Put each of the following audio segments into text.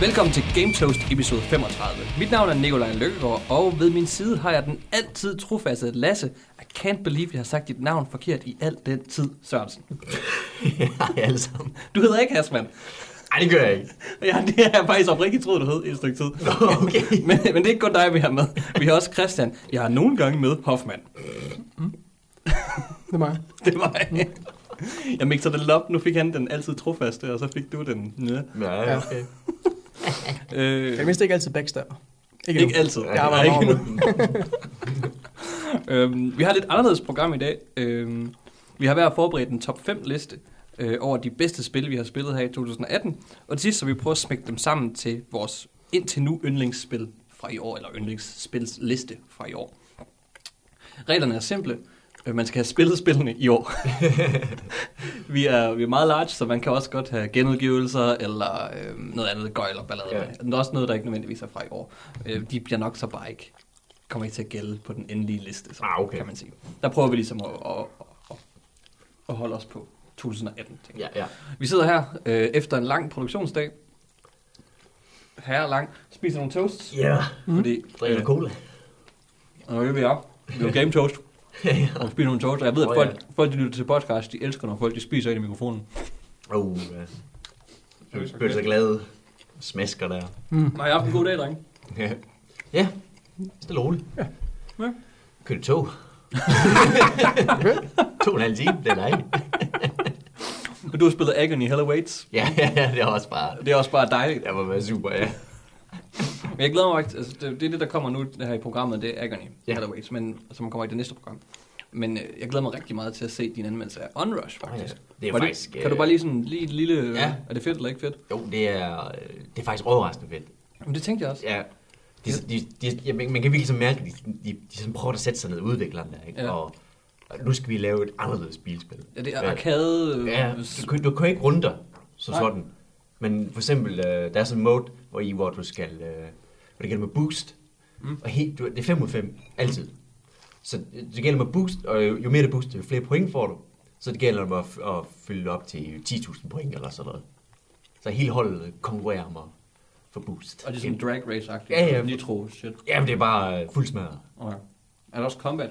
Velkommen til Game Toast episode 35. Mit navn er Nikolaj Lykkegaard, og ved min side har jeg den altid trofaste Lasse. I can't believe, jeg har sagt dit navn forkert i al den tid, Sørensen. ja, alle sammen. Du hedder ikke Hasman. Nej, det gør jeg ikke. Ja, det har jeg faktisk oprigtigt troet, du hed i et stykke tid. Nå, okay. Men, men det er ikke kun dig, vi har med. Vi har også Christian. Jeg har nogle gange med Hoffmann. Det er mig. Det var mig. Jeg mixer det lidt op. Nu fik han den altid trofaste, og så fik du den. Ja. Ja, okay. Øh, Jeg mindst ikke altid backstabber. ikke nu. altid. Jeg arbejder ikke nu. øhm, vi har et lidt anderledes program i dag. Øhm, vi har hver forberedt en top 5 liste øh, over de bedste spil, vi har spillet her i 2018. Og til sidst så vi prøver at smække dem sammen til vores indtil nu yndlingsspil fra i år, eller yndlingsspilsliste fra i år. Reglerne er simple. Øh, Man skal have spillet spillene i år. vi, er, vi er meget large, så man kan også godt have genudgivelser, eller øh, noget andet gøjl og ballade. Ja. Men der er også noget, der ikke nødvendigvis er fra i år. Øh, de bliver nok så bare ikke, kommer ikke til at gælde på den endelige liste, så, Ah, okay. kan man sige. Der prøver vi ligesom at, at, at, at holde os på 2018. Ting. Ja, ja. Vi sidder her øh, efter en lang produktionsdag. Her lang. Spiser nogle toasts. Ja, Fordi, drikker cola. og det vi er. Det er jo game toast. Og vi spiser nogle toast. Og jeg ved, at Åh, folk, ja. folk, de lytter til podcast, de elsker, når folk de spiser ind i mikrofonen. Oh, ja. Jeg bliver så glad. Smasker der. Mm. Har I haft en god dag, drenge? Ja. Ja, stille og roligt. Ja. Ja. Kørte tog. to og en halv time, det er dejligt. Og du har spillet Agony Hell Awaits. Ja, ja, det er også bare... Det er også bare dejligt. Jeg var være super, ja. Men jeg glæder mig faktisk, altså det, det er det, der kommer nu det her i programmet, det er Agony Ja. Hell Awaits, men, som kommer i det næste program. Men øh, jeg glæder mig rigtig meget til at se din anmeldelse af Onrush, faktisk. Det er Var faktisk... Kan du øh, bare lige sådan lige et lille... Ja. Er det fedt eller ikke fedt? Jo, det er, øh, det er faktisk overraskende fedt. Men det tænkte jeg også. Ja. De, de, de, ja, man kan virkelig så mærke, at de, de, de sådan prøver at sætte sig ned udviklerne der, ikke? Ja. Og, og nu skal vi lave et anderledes bilspil. Ja, det er Ja. arcade... øh, Ja, du, kan- du kan ikke runde dig som Nej. sådan. Men for eksempel, øh, der er sådan en mode, hvor, I, hvor du skal, øh, hvor det gælder med boost. Mm. Og helt, det er 5 ud 5, altid. Så det gælder med boost, og jo, jo mere det booster, jo flere point får du. Så det gælder om at, at fylde op til 10.000 point eller sådan noget. Så hele holdet konkurrerer om at få boost. Og det er sådan drag race-agtigt. Ja, ja. Nitro shit. Jamen, det er bare øh, fuld smadret. Okay. Er der også combat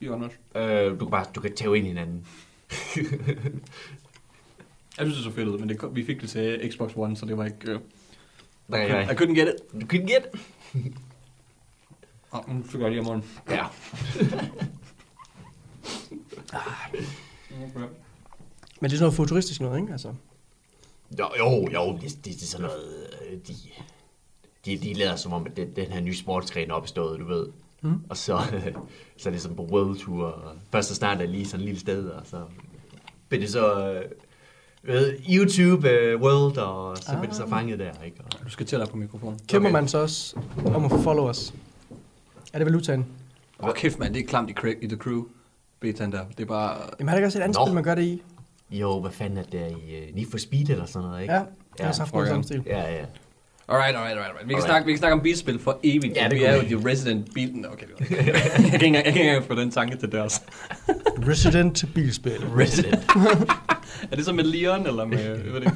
i Onrush? Øh, du kan bare du kan tage ind i hinanden. Jeg synes, det er så fedt men det, vi fik det til Xbox One, så det var ikke... Uh, Nej, I nej. couldn't get it. Du kan gætte. Oh, nu skal jeg lige om. Ja. Okay. Men det er sådan noget futuristisk noget, ikke? Altså, Jo, jo, jo det, det, det er sådan noget, øh, de, de, de lader som om, at det, den her nye sportsgren er opstået, du ved. Mm. Og så, så er det sådan på World Tour, og først så starter det lige sådan et lille sted, og så bliver det så øh, ved, YouTube øh, World, og så bliver det så Ah. fanget der, ikke? Og, Du skal til dig på mikrofonen. kæmper Okay. man så også om at få followers? Er det valutaen? Åh, oh, kæft mand, det er klamt i, cra- i The Crew. Betaen der. Det er bare... Jamen har der ikke også et andet Nå. spil, man gør det i? jo, hvad fanden er det i uh, Need for Speed eller sådan noget, ikke? Ja, jeg har også haft noget samme stil. Ja, ja. Alright, alright, alright. alright. Vi, kan Alright. snakke, vi kan snakke om bilspil for evigt. Ja, det vi er jo de resident bil... Nå, Okay, det var ikke. jeg kan ikke engang- jeg kan ikke engang få den tanke til dørs. Resident bilspil. Resident. Er det så med Leon, eller med... Ved det.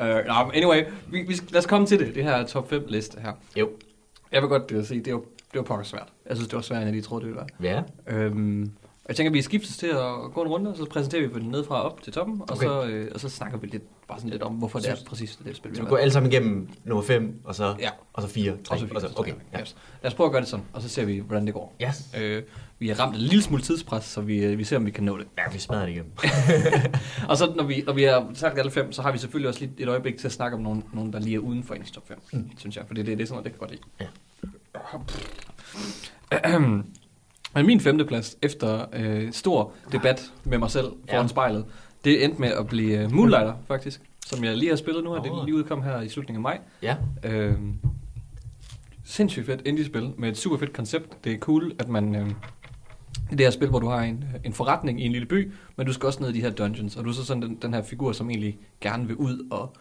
Uh, no, anyway, vi, vi, lad os komme til det. Det her top 5 liste her. jo. Jeg vil godt uh, sige, det var, det var pokker svært. Jeg synes, det var sværere, end jeg lige troede, det være. Ja. Øhm, og jeg tænker, at vi skiftes til at gå en runde, og så præsenterer vi den nedefra op til toppen, og, Okay. så, øh, og så snakker vi lidt, bare sådan lidt om, hvorfor det er præcis det spil, vi Så vi går alle sammen igennem nummer 5, og så, Ja. og så 4, 3, Og så, og så, okay. Ja. yes. Lad os prøve at gøre det sådan, og så ser vi, hvordan det går. Yes. Øh, vi har ramt en lille smule tidspres, så vi, øh, vi ser, om vi kan nå det. Ja, vi smadrer det igennem. Og så når vi, når vi har sagt alle fem, så har vi selvfølgelig også lige et øjeblik til at snakke om nogen, nogen der lige er uden for ens top 5, mm. synes jeg. For det, det, det er sådan noget, det kan godt lide. Men min femteplads, efter øh, stor debat med mig selv foran Ja. spejlet, det endte med at blive uh, Moonlighter, faktisk. Som jeg lige har spillet nu her. Det lige udkom her i slutningen af maj. Ja. Øh, sindssygt fedt indie-spil med et super fedt koncept. Det er cool, at man... Øh, det her spil, hvor du har en, en forretning i en lille by, men du skal også ned i de her dungeons, og du er så sådan den, den her figur, som egentlig gerne vil ud og,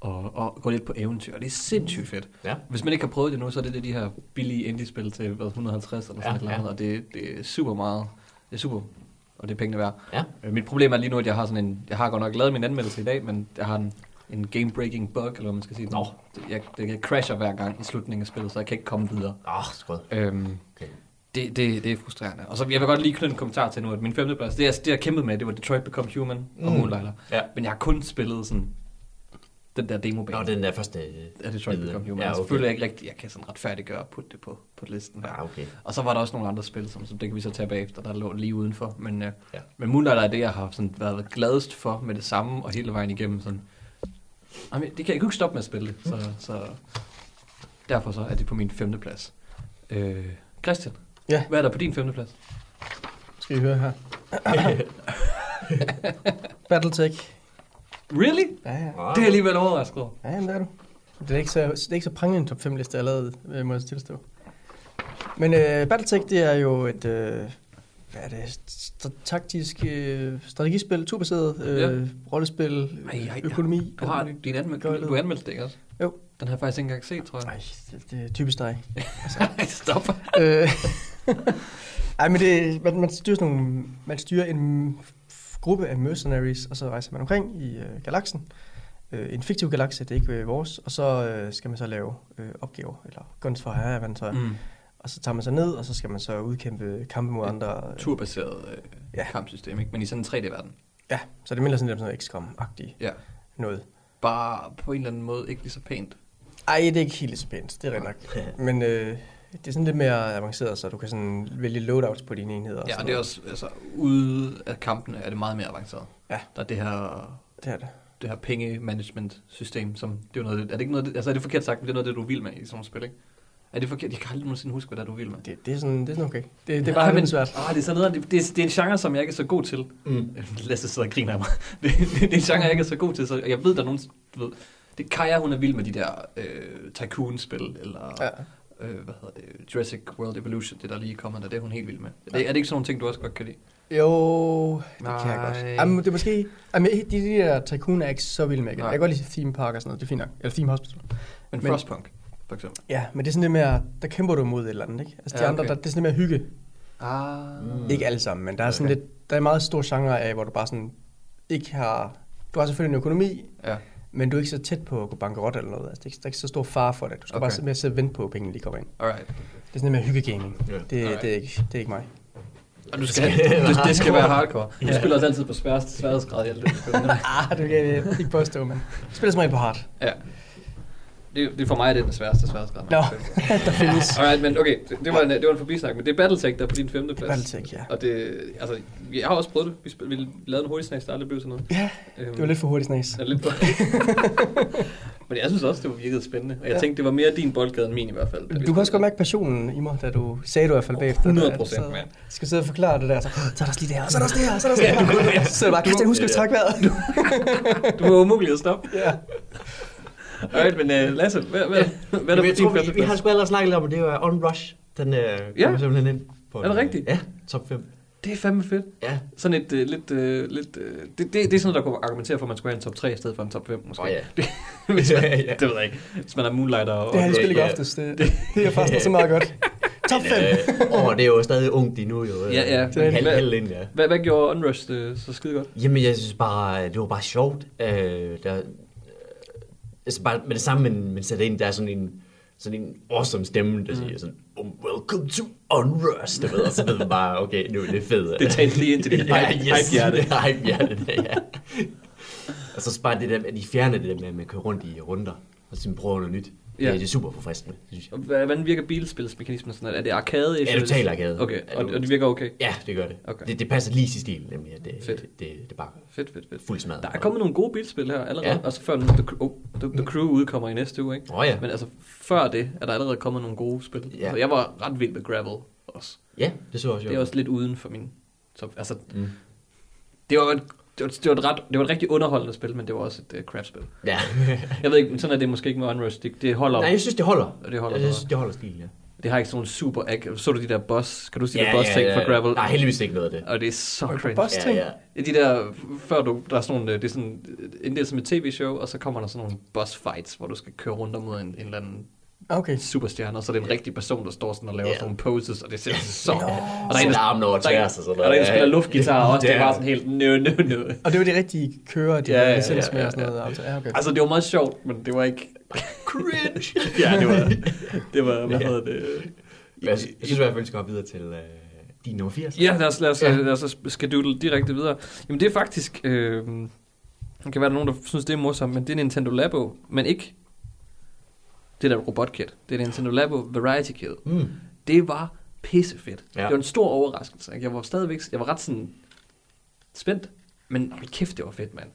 og, og gå lidt på eventyr. Og det er sindssygt fedt. Ja. Hvis man ikke har prøvet det nu, så er det, det de her billige indie-spil til hvad, 150 eller sådan Ja, ja, et eller andet, ja. og det, det er super meget. Det er super, og det er pengene værd. Ja. Øh, Mit problem er lige nu, at jeg har sådan en, jeg har godt nok lavet min anmeldelse i dag, men jeg har en en game-breaking bug, eller hvad man skal sige. Nå. Det, jeg, det, jeg crasher hver gang i slutningen af spillet, så jeg kan ikke komme videre. Åh, oh, skrød. Øhm, Okay. det, det, det er frustrerende. Og så jeg vil godt lige knytte en kommentar til nu, at min femteplads, det, jeg, det jeg kæmpede med, det var Detroit Become Human og Mm. Moonlighter. Ja. Men jeg har kun spillet sådan den der demo-bane. Nå, den der første... øh, af Detroit bid. Become Human. Ja, Ja, okay. Selvfølgelig er jeg ikke rigtig, jeg kan sådan retfærdiggøre at putte det på, på listen. Ja, okay. Og så var der også nogle andre spil, som, som det kan vi så tage bagefter, der lå lige udenfor. Men, øh, Ja. men Moonlighter er det, jeg har sådan været gladest for med det samme, og hele vejen igennem. Sådan. Jamen, det kan jeg kan ikke stoppe med at spille det, så, så derfor så er det på min femte plads. Øh, Christian, Ja. hvad er der på din femte plads? Skal I høre her. Battletech. Really? Ja, ja. Det er alligevel overrasket over. Ja, jamen, det er du. Det er ikke så, det er ikke så prangende en top 5 liste, jeg lavede, øh, må jeg tilstå. Men øh, Battletech, det er jo et, øh, hvad er det, st- taktisk øh, strategispil, turbaseret øh, Ja. rollespil, Ej, ej, økonomi. Du har din anmeld, Gør jeg du anmeldte det, ikke også? Jo. Den har jeg faktisk ikke engang set, tror jeg. Ej, det, det er typisk dig. Nej, stop. øh, ej, men det, man, man styrer sådan nogle, man styrer en gruppe af mercenaries, og så rejser man omkring i øh, galaksen. Øh, en fiktiv galakse, det er ikke øh, vores. Og så øh, skal man så lave øh, opgaver, eller guns for hire, man så. Mm. Og så tager man sig ned, og så skal man så udkæmpe kampe mod andre. Øh, Turbaseret øh, Ja. kampsystem, ikke? men i sådan en 3D-verden. ja, så det minder sådan lidt om sådan noget XCOM-agtigt Ja. noget. Bare på en eller anden måde ikke lige så pænt. Ej, det er ikke helt så pænt, det er rent nok. Men øh, det er sådan lidt mere avanceret, så du kan sådan vælge loadouts på dine enheder. Ja, sådan og det er også, altså, ude af kampene er det meget mere avanceret. Ja. Der er det her, Det er det. det her penge-management-system, som, det er noget, er det ikke noget, altså er det forkert sagt, men det er noget det, du vil med i sådan nogle spil, ikke? Er det forkert? Jeg kan aldrig nogensinde huske, hvad det er, du vil med. Det, det, er sådan, det er sådan okay. Det, det er bare lidt men- svært. Ah, det er, sådan noget, det, det, er, det er en genre, som jeg ikke er så god til. Mm. Lasse sidder og griner af mig. Det, det, det er en genre, jeg ikke er så god til, så jeg ved, der er nogen, du ved, det Kaja, hun er vild med de der øh, tycoon-spil, eller Ja. Øh, hvad hedder det, Jurassic World Evolution, det der lige kommer der, det er hun helt vild med. Er det, er det ikke sådan nogle ting, du også godt kan lide? Jo, det kan jeg Nej. godt. Jamen, det er måske... Jamen, de, de der tycoon er ikke så vild med. igen. Nej. Jeg kan godt lide theme park og sådan noget. Det er fint nok. Eller theme hospital. Men, Men- Frostpunk, for eksempel. Ja, men det er sådan lidt mere... Der kæmper du mod et eller andet, ikke? Altså, de Ja, andre, okay. der, det er sådan lidt mere hygge. Ah. Mm. Ikke alle sammen, men der er sådan Okay. lidt... Der er meget stor genre af, hvor du bare sådan... Ikke har... Du har selvfølgelig en økonomi, Ja. Men du er ikke så tæt på at gå bankerot eller noget. Altså, det er ikke, der er ikke så stor fare for det. Du skal okay. Bare sidde med at sidde og vente på, at pengene lige kommer ind. Alright. Det er sådan lidt mere hyggegaming. Ja. Det, Alright. det, er ikke, det er ikke mig. Og du skal, det, det skal være hardcore. Du spiller også altid på sværeste sværhedsgrad i alt det. du ah, det kan ikke påstå, men... Jeg spiller som regel på hard. ja. Det, det er for mig det er den sværeste man Nå, på. der findes... Alright, men okay, det, det, var en, det var en forbisnak, men det er Battletech, der er på din femte plads. Battletech, ja. Og det, altså, jeg har også prøvet det. Vi, spil, vi lavede en hurtig snak, der aldrig blev sådan noget. Ja, Øhm, det var lidt for hurtigt snas. Ja, lidt for... Men jeg synes også, det var virkede spændende. Og jeg Ja. tænkte, det var mere din boldgade end min i hvert fald. Du kan også godt mærke passionen i mig, da du sagde du i hvert fald bagefter. 100 da- procent, mand. Skal sidde og forklare det der, så, så er der også lige det her, så er der også det her, så er der også det her. Så sidder du bare, Christian, husk at trække vejret. Du var umulig at stoppe. Ja. Alright, men uh, Lasse, hvad, hvad, hvad er der på din vi, vi har sgu allerede snakket om, at det var On Rush. Den øh, Ja. kommer simpelthen ind. På Er det en, rigtigt? Ja, top 5. Det er fandme fedt. Ja. Sådan et uh, lidt... Uh, lidt uh, det, det, det, er sådan noget, der kunne argumentere for, at man skulle have en top 3 i stedet for en top 5, måske. Åh, ja. Hvis man, Ja, ja. Det ved jeg ikke. Hvis man er Moonlighter og... Det har de og- spillet ikke ja. oftest. Det, det er faktisk så meget godt. Top 5. Øh, åh, det er jo stadig ungt endnu, jo. Ja, ja. Det er halv, Hvad- halv ind, ja. Hvad, hvad gjorde Unrush uh, så skide godt? Jamen, jeg synes bare, det var bare sjovt. Øh, der, øh, altså bare med det samme, man, man sætter ind, der er sådan en, sådan en awesome stemme, der siger sådan, oh, welcome to Unrust, du ved, og så ved man bare, okay, nu er det fedt. Det talte lige ind til dit ja, hype- yes, hype-hjerte. det er hype-hjerte, det, ja. og så bare det der, at de fjerner det der med, at man kører rundt i runder, og så prøver noget nyt. Ja. Det, det er super forfriskende, synes jeg. Hvordan virker bilspilsmekanismen? Sådan, er det arcade? Ja, det er totalt arcade. Okay, og, og det virker okay? Ja, det gør det. Okay. Det, det passer lige til stilen, nemlig, at det, Fedt. det, det, det er bare Fedt, fedt, fedt. fuld smadret. Der er kommet nogle gode bilspil her allerede. Ja. Altså før The, Crew- oh, The, The Crew udkommer i næste uge, ikke? Åh oh, ja. Men altså før det, er der allerede kommet nogle gode spil. Ja. Altså, jeg var ret vild med Gravel også. Ja, det så jeg også. Det er også lidt uden for min... Så, altså, Mm. det var, et, det, var, det, var et ret, det var et rigtig underholdende spil, men det var også et uh, crap-spil. Ja. Jeg ved ikke, men sådan er det måske ikke med Unrush. Det, det holder... Nej, jeg synes, det holder. Det holder jeg synes, det holder stilen, ja. Det har ikke sådan nogle super... ag- Så du de der boss... Kan du sige ja, der boss ting for Gravel? Nej, heldigvis ikke noget af det. Og det er så cringe. boss- Ja, ja. Ja, de der, før du, der er sådan nogle, det er sådan, en del som et tv-show, og så kommer der sådan nogle boss fights, hvor du skal køre rundt mod en, en eller anden Okay. superstjerne, og så er det en rigtig person, der står sådan og laver Ja. sådan nogle poses, og det ser så... Og der er en, der armen over der er en- tværs og sådan og der er en, der spiller luftgitar også, det er Ja. bare sådan helt nø, nø, nø. Og det var de rigtige kører, de havde licens ja, med og sådan noget. ja. Altså, ja, okay. Altså, det var meget sjovt, men det var ikke... Cringe! Ja, det var... Det var, hvad hedder det... Jeg, synes i hvert fald, vi skal gå videre til uh, din nummer 80. Ja, lad os, lad os, Ja. lad os skedule direkte videre. Jamen, det er faktisk... Øh, der kan være nogen, der synes, det er morsomt, men det er Nintendo Labo, men ikke det der robotkit. Det er Nintendo Labo Variety Kit. Mm. Det var pissefedt. Ja. Ja. Det var en stor overraskelse. ikke? Jeg var stadigvæk, jeg var ret sådan spændt, men hold kæft, det var fedt, mand.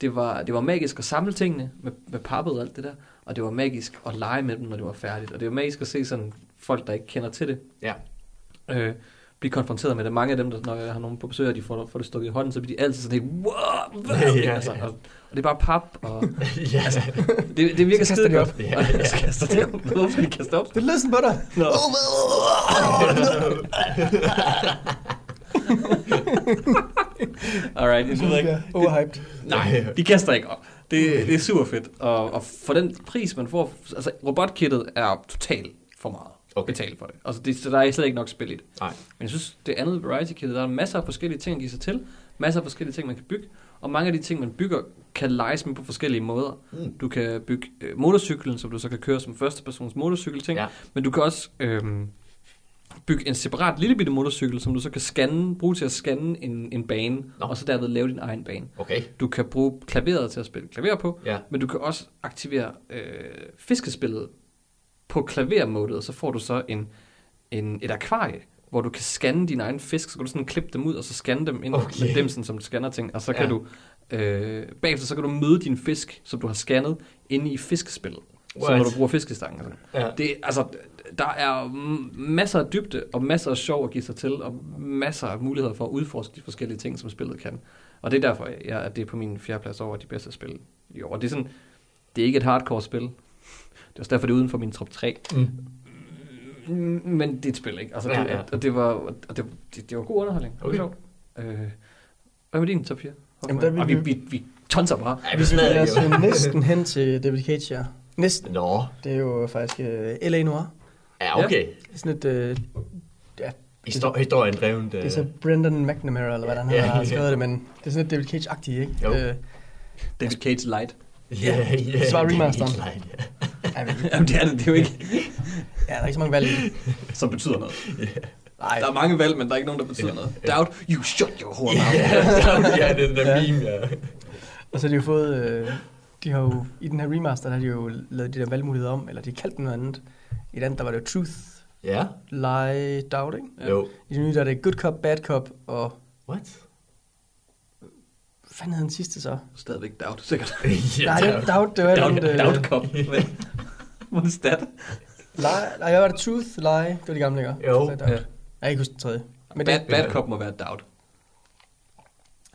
Det var, det var magisk at samle tingene med, med pappet og alt det der, og det var magisk at lege med dem, når det var færdigt. Og det var magisk at se sådan folk, der ikke kender til det, Ja. øh, blive konfronteret med det. Mange af dem, der, når jeg har nogen på besøg, og de får, får det stukket i hånden, så bliver de altid sådan helt, wow, hvad? Ja, ja. altså, og, og, det er bare pap, og ja. det, det virker skide de godt. Ja, ja. så kaster de op. Hvorfor skal de kaste op? Det sådan på dig. Nå. Alright, jeg ved ikke. Overhyped. Nej, de kaster ikke op. Det, det er super fedt. Og, og for den pris, man får... Altså, robotkittet er totalt for meget Okay. betalt for det. Altså, det, så der er slet ikke nok spil i det. Nej. Men jeg synes, det andet variety kit, der er masser af forskellige ting at give sig til. Masser af forskellige ting, man kan bygge. Og mange af de ting, man bygger, kan leges med på forskellige måder. Mm. Du kan bygge øh, motorcyklen, som du så kan køre som førstepersons motorcykelting. Ja. Men du kan også øhm, bygge en separat lille bitte motorcykel, som du så kan scanne, bruge til at scanne en, en bane, Nå. og så derved lave din egen bane. Okay. Du kan bruge klaveret til at spille klaver på, Ja. men du kan også aktivere øh, fiskespillet på klavermodet, så får du så en, en, et akvarie, hvor du kan scanne dine egne fisk, så kan du sådan klippe dem ud, og så scanne dem ind Okay. med dimsen, som scanner ting, og så kan Ja. du øh, bagefter så kan du møde din fisk, som du har scannet, inde i fiskespillet. Så What? når du bruger fiskestangen. sådan. Ja. Det, altså, der er masser af dybde, og masser af sjov at give sig til, og masser af muligheder for at udforske de forskellige ting, som spillet kan. Og det er derfor, jeg, at det er på min fjerde plads over de bedste spil i år. Og det er sådan, det er ikke et hardcore spil. Det er også derfor, det er uden for min top 3. Mm. Mm, Men det er et spil, ikke? Altså, Ja, det, ja. Og det var, og det, det, det var god underholdning. Det var Okay. sjovt. Øh, hvad med din top 4? Jamen, der vil og vi, vi- vi, vi tonser bare. Ej, vi Vi smadrer os jo. næsten hen til David Cage her. Næsten. Nå. Det er jo faktisk uh, L.A. Noir. Ja, okay. Det er sådan et... Uh, ja, Histor- historien drevet. det er så Brendan McNamara, eller hvad han Ja, har ja. skrevet det, men det er sådan et David Cage-agtigt, ikke? Jo. Øh, David Cage Light. Ja, ja. Det var remasteren. Det er helt light, ja, men, Jamen, det er det, det er jo ikke, ja, der er ikke så mange valg i det. som betyder noget. Nej, Der er mange valg, men der er ikke nogen, der betyder noget. Doubt, you shut your whore mouth. Ja, ja, det er den der Ja. meme, ja. og så har de jo fået... Øh, de har jo, I den her remaster, der har de jo lavet de der valgmuligheder om, eller de kaldte dem noget andet. I den der var det jo Truth, Ja, Lie, Doubt, ikke? Ja. jo. I den nye, der er det Good Cop, Bad Cop, og... What? Hvad fanden hed den sidste så? Stadigvæk doubt, sikkert. Nej, det, Doubt, det var Doubt, den... doubt cop. What is that? Lie, nej, hvad var det? Truth, Lie, det var de gamle, ikke? Jo. Er det Ja. Doubt. Jeg kan ikke huske den tredje. Men Bad, det, bad cop må være doubt.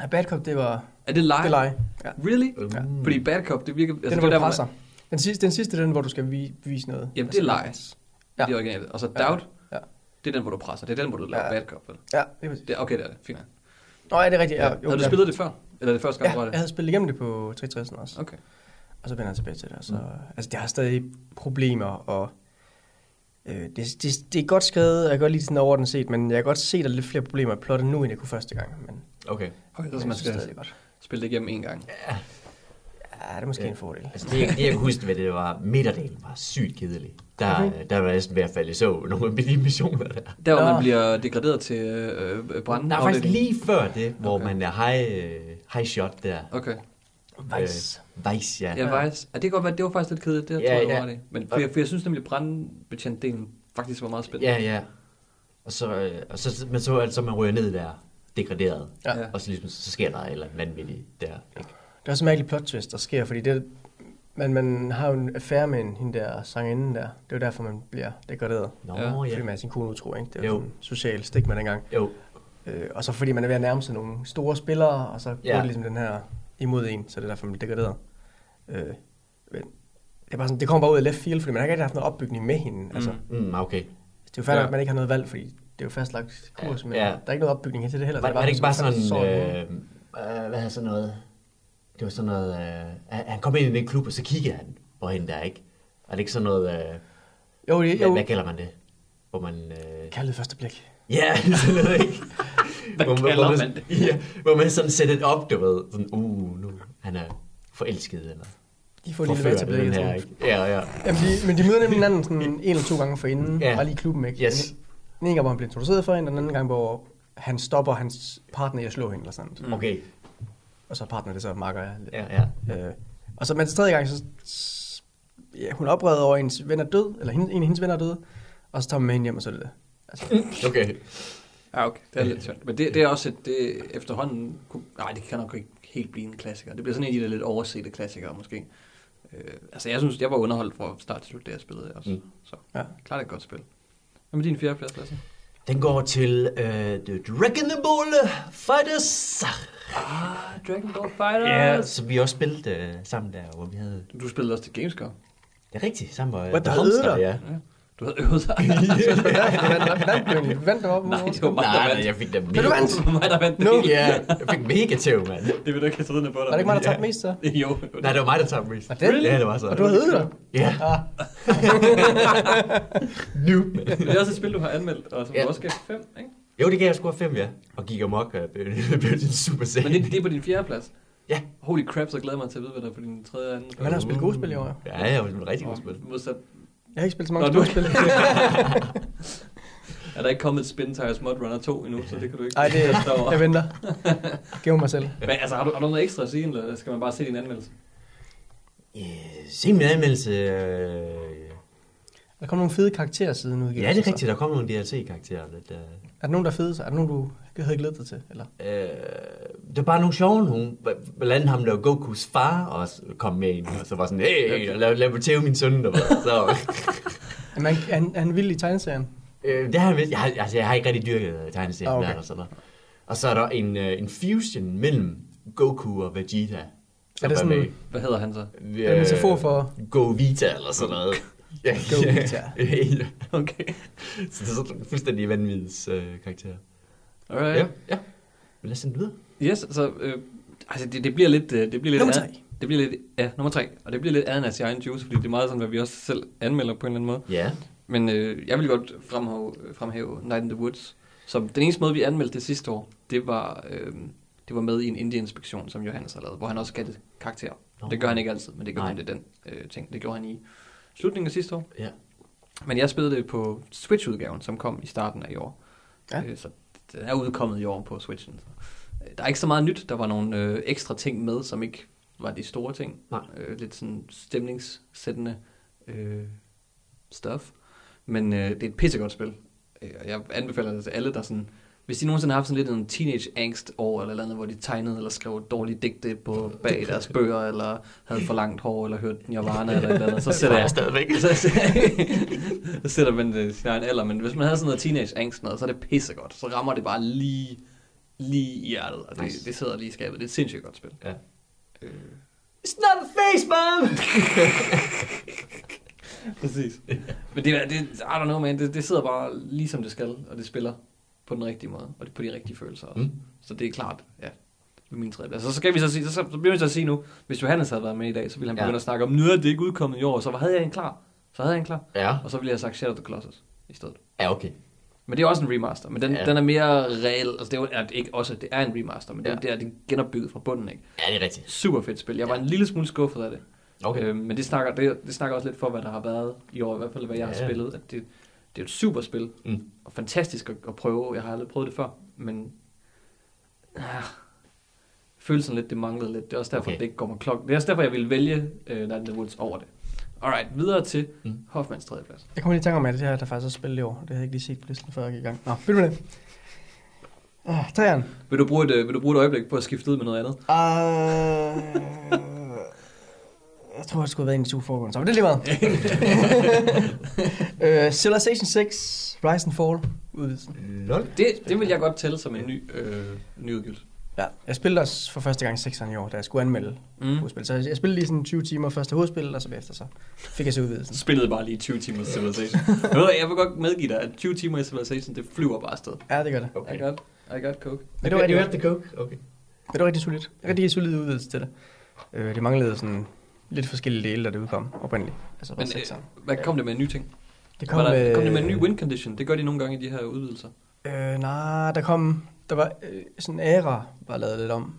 ja, Bad Cop, det var... Er det lie? Det er Lie. Ja. Really? Ja. Mm. Fordi bad cop, det virker... Den, Altså, hvor det er du der, presser. Den sidste, den sidste, den, hvor du skal vi, bevise noget. Jamen, det er Altså, lies. Ja. Ja. Det er originalt. Og så Ja. doubt, Ja. det er den, hvor du presser. Det er den, hvor du laver Ja. bad cop. Vel? Ja, det er præcis. Det, okay, det er det. Fint. Nå, ja, det er rigtigt. Ja, Ja. Havde du ja. spillet det før? Eller er det første gang, Ja, du var jeg det? havde spillet igennem det på 360 også. Okay. Og så vender jeg tilbage til det. og Så, Mm. Altså, det har stadig problemer, og øh, det, det, det, er godt skrevet, og jeg kan godt lide sådan overordnet set, men jeg kan godt se, at der er lidt flere problemer i plottet nu, end jeg kunne første gang. Men Okay. Okay, så jeg man skal stadig, det er godt. spille det igennem en gang. Ja, det er måske Ja. en fordel. Altså, det, det jeg kan huske ved det var, midterdelen var sygt kedelig. Der, Okay. der var jeg næsten ved at falde i søvn nogle af de missioner der. Der, hvor man bliver degraderet til øh, øh, branden. Der er faktisk lige før det, hvor Okay. man er high, øh, high shot der. Okay. Vice. Øh, Vice, ja. Ja, faktisk. Ja, det kan godt være, det var faktisk lidt kedeligt. Det Ja, tror jeg, ja. det. Men for, jeg, for jeg synes nemlig, brandbetjent-delen faktisk var meget spændende. Ja, ja. Og så, øh, og så, men så, altså, man ryger ned der, degraderet. Ja. Ja. Og så, ligesom, så sker der et eller andet vanvittigt der. Ikke? Det er også en mærkelig plot twist, der sker, fordi det, man, man har jo en affære med en, hende der sangerinden der. Det er jo derfor, man bliver degraderet. Nå, Ja. Fordi man er sin kone utro, ikke? Det er jo, Jo. sådan en social stigma dengang. Jo, Øh, og så fordi man er ved at nærme sig nogle store spillere, og så går Ja. det ligesom den her imod en, så det er derfor, man bliver degraderet. Øh, men det, er bare sådan, det kommer bare ud af left field, fordi man har ikke rigtig haft noget opbygning med hende. Mm. Altså, mm, okay. det er jo færdigt, Ja. at man ikke har noget valg, fordi det er jo fastlagt kurs, Ja, men ja. der er ikke noget opbygning til det heller. Var, Det var det ikke bare sådan, så- øh, øh, hvad er sådan noget, det var sådan noget, øh, han kom ind i den klub, og så kiggede han på hende der, ikke? Er det ikke sådan noget, øh, Jo, det, Hvad, jo. hvad kalder man det? Hvor man... Øh... Kærlighed første blik. Ja, sådan noget, ikke? Hvad hvor, kalder hvor man det? Ja, hvor man sådan sætter det op, du ved. Sådan, uh, nu han er forelsket, eller De får lige lidt til her, ikke? Ja, ja. Jamen, de, men de møder nemlig hinanden sådan en eller to gange forinden, Ja. ja. bare lige i klubben, ikke? Yes. Den ene gang, hvor han bliver introduceret for hende, og den anden gang, hvor han stopper hans partner i at slå hende, eller sådan. Mm. Okay. Og så partner det så makker jeg. Ja, ja. Øh, og så men tredje gang, så, ja, hun er oprevet over, at hendes ven er død, eller hende, en af hendes venner er død, og så tager man med hende hjem, og så er det Okay. Ja, okay. Det er lidt svært. Men det, det er også et, det efterhånden... kunne- Nej, det kan nok ikke helt blive en klassiker. Det bliver sådan en af de der lidt oversete klassikere, måske. Øh, altså, jeg synes, jeg var underholdt fra start til slut, det jeg spillede også. Mm. Så Ja. klart et godt spil. Hvad med din fjerde plads, Lasse? Den går til uh, The Dragon Ball Fighters. Ah, Dragon Ball Fighters! Ja, som vi også spillede uh, sammen der, hvor vi havde... Du spillede også til Gamescom. Det er rigtigt, sammen med What, The der dig? ja. Ja. Du havde øvet dig. Det? Vandt du op? Nej, det var mig, der vandt. jeg fik dem Men du vandt! Det var mig, der vandt det. No. hele. Ja, jeg fik mega tæv, mand. Det vil du ikke have trydende på dig. Var det ikke mig, der Ja. tabte mest så? Jo. Nej, det var mig, der tabte mest. Var det? Ja, det var så. Og du havde øvet dig? Ja. Ah, Nu. Men det er også et spil, du har anmeldt, og som Ja. du også gav fem, ikke? Jo, det gav jeg sgu fem, ja. Og gik amok og blev blev en super sag. Men det, det er på din fjerde plads. Ja. Holy crap, så glæder jeg mig til at vide, hvad der er på din tredje og anden Man har jo spillet gode spil i år. Ja, jeg har spillet rigtig godt spil. Modsat, Jeg har ikke spillet så Nå, mange du- spil. er der ikke kommet Spin Tires Mod Runner 2 endnu, så det kan du ikke Nej, det over. jeg venter. Giv mig selv. Men altså, har du, har du noget ekstra at sige, eller skal man bare se din anmeldelse? Øh, Se min anmeldelse. øh, Der kom nogle fede karakterer siden udgivelsen. Ja, det er så. rigtigt. Der kom nogle DLC-karakterer. Lidt, øh, Er der nogen, der er fede? så? Er der nogen, du havde glædet dig til? Eller? øh, det var bare nogle sjove nogen. Blandt andet ham, der var Gokus far, også kom med ind. Og så var sådan, hey, lad, lad mig tæve min søn. Der var. Så, Er, man, er, han, er han vild i tegneserien? øh, det har jeg, jeg, har, altså, jeg har ikke rigtig dyrket øh, tegneserien Ah, okay. der, sådan noget. Og så er der en, øh, en fusion mellem Goku og Vegeta. som det sådan- med. Hvad hedder han så? Er det en metafor for... Go Vita eller sådan noget. Ja, Go ja. Okay. Så det er sådan fuldstændig vanvittig øh, karakter. Alright. Ja, ja. Men lad os sende videre. Yes, så øh, altså det, det bliver lidt... øh, Det bliver lidt Nummer tre. Det bliver lidt, ja, nummer tre. Og det bliver lidt andet af sin egen juice, fordi det er meget sådan, hvad vi også selv anmelder på en eller anden måde. Ja. Men øh, jeg vil godt fremhæve, fremhæve Night in the Woods. Som den eneste måde, vi anmeldte det sidste år, det var, øh, det var med i en indie-inspektion, som Johannes har lavet, hvor han også gav det karakter. Nå. Det gør han ikke altid, men det gør Nej. han det den øh, ting. Det gjorde han i slutningen af sidste år. Ja. Men jeg spillede det på Switch-udgaven, som kom i starten af i år. Ja. Øh, så den er udkommet i år på Switchen. Så. øh, Der er ikke så meget nyt. Der var nogle øh, ekstra ting med, som ikke var de store ting. Nej. Øh, lidt sådan stemningssættende øh, stuff. Men øh, det er et pissegodt spil. Øh, jeg anbefaler det til alle, der sådan... Hvis de nogensinde har haft sådan lidt en teenage angst år eller andet, hvor de tegnede eller skrev dårlige digte på bag deres bøger, eller havde for langt hår, eller hørt Nirvana eller et eller andet, så sætter jeg, stadigvæk. så, så sætter man det i sin egen alder. Men hvis man havde sådan noget teenage angst noget, så er det pissegodt. Så rammer det bare lige, lige i hjertet, og det, Nice. det sidder lige i skabet. Det er et sindssygt godt spil. Ja. Øh, It's not a face, mom! Præcis. Men det, er- det, I don't know, man. Det, det sidder bare lige som det skal, og det spiller på den rigtige måde, og det på de rigtige følelser også. Mm. Så det er klart, ja, ved min tredje plads. Så skal vi så sige, så, så bliver vi så at sige nu, hvis Johannes havde været med i dag, så ville han Ja. begynde at snakke om, nu er det ikke udkommet i år, så havde jeg en klar. Så havde jeg en klar. Ja. Og så ville jeg have sagt Shadow of the Colossus i stedet. Ja, okay. Men det er også en remaster, men den, Ja. den er mere reel, altså det er jo er ikke også, det er en remaster, men det, Ja. det er det er genopbygget fra bunden, ikke? Ja, det er rigtigt. Super fedt spil. Jeg var Ja. en lille smule skuffet af det. Okay. Øh, men det snakker, det, det snakker også lidt for, hvad der har været i år, i hvert fald hvad jeg har Ja. spillet. At det, det er et super spil, Mm. og fantastisk at, at prøve. Jeg har aldrig prøvet det før, men ah, følelsen lidt, det manglede lidt. Det er også derfor, Okay. det ikke går med klok. Det er også derfor, jeg ville vælge uh, Night in the Woods over det. Alright, videre til Mm. Hoffmans tredje plads. Jeg kommer lige i tanke om, at det her er der faktisk også spillet i år. Det havde jeg ikke lige set på listen, før jeg gik i gang. Nå, byt med det. Uh, træerne. Vil du, bruge et, øh, vil du bruge et øjeblik på at skifte ud med noget andet? Uh, jeg tror, det skulle have været en af de to foregående, så men det er lige meget. uh, Civilization 6, Rise and Fall, udvidelsen. Lol. Det, det vil jeg godt tælle som en ny, øh, ny udgivelse. Ja, jeg spillede også for første gang 6'eren i år, da jeg skulle anmelde mm. Hovedspil. Så jeg jeg spillede lige sådan 20 timer første hovedspil, og så bagefter så fik jeg så udvidelsen. Spillede bare lige 20 timer Civilization. Ved du hvad, jeg vil godt medgive dig, at 20 timer i Civilization, det flyver bare afsted. Ja, det gør det. Okay. I got, I got coke. Men det var rigtig, you godt. the coke? Okay. det var rigtig solidt. Rigtig solid udvidelse til det. Øh, det manglede sådan lidt forskellige dele, da det udkom oprindeligt. Altså Men øh, hvad kom det med en ny ting? Det Kom, var der, kom det med en ny win condition? Det gør de nogle gange i de her udvidelser. Øh, nej, der kom... Der var øh, sådan en æra, var lavet lidt om.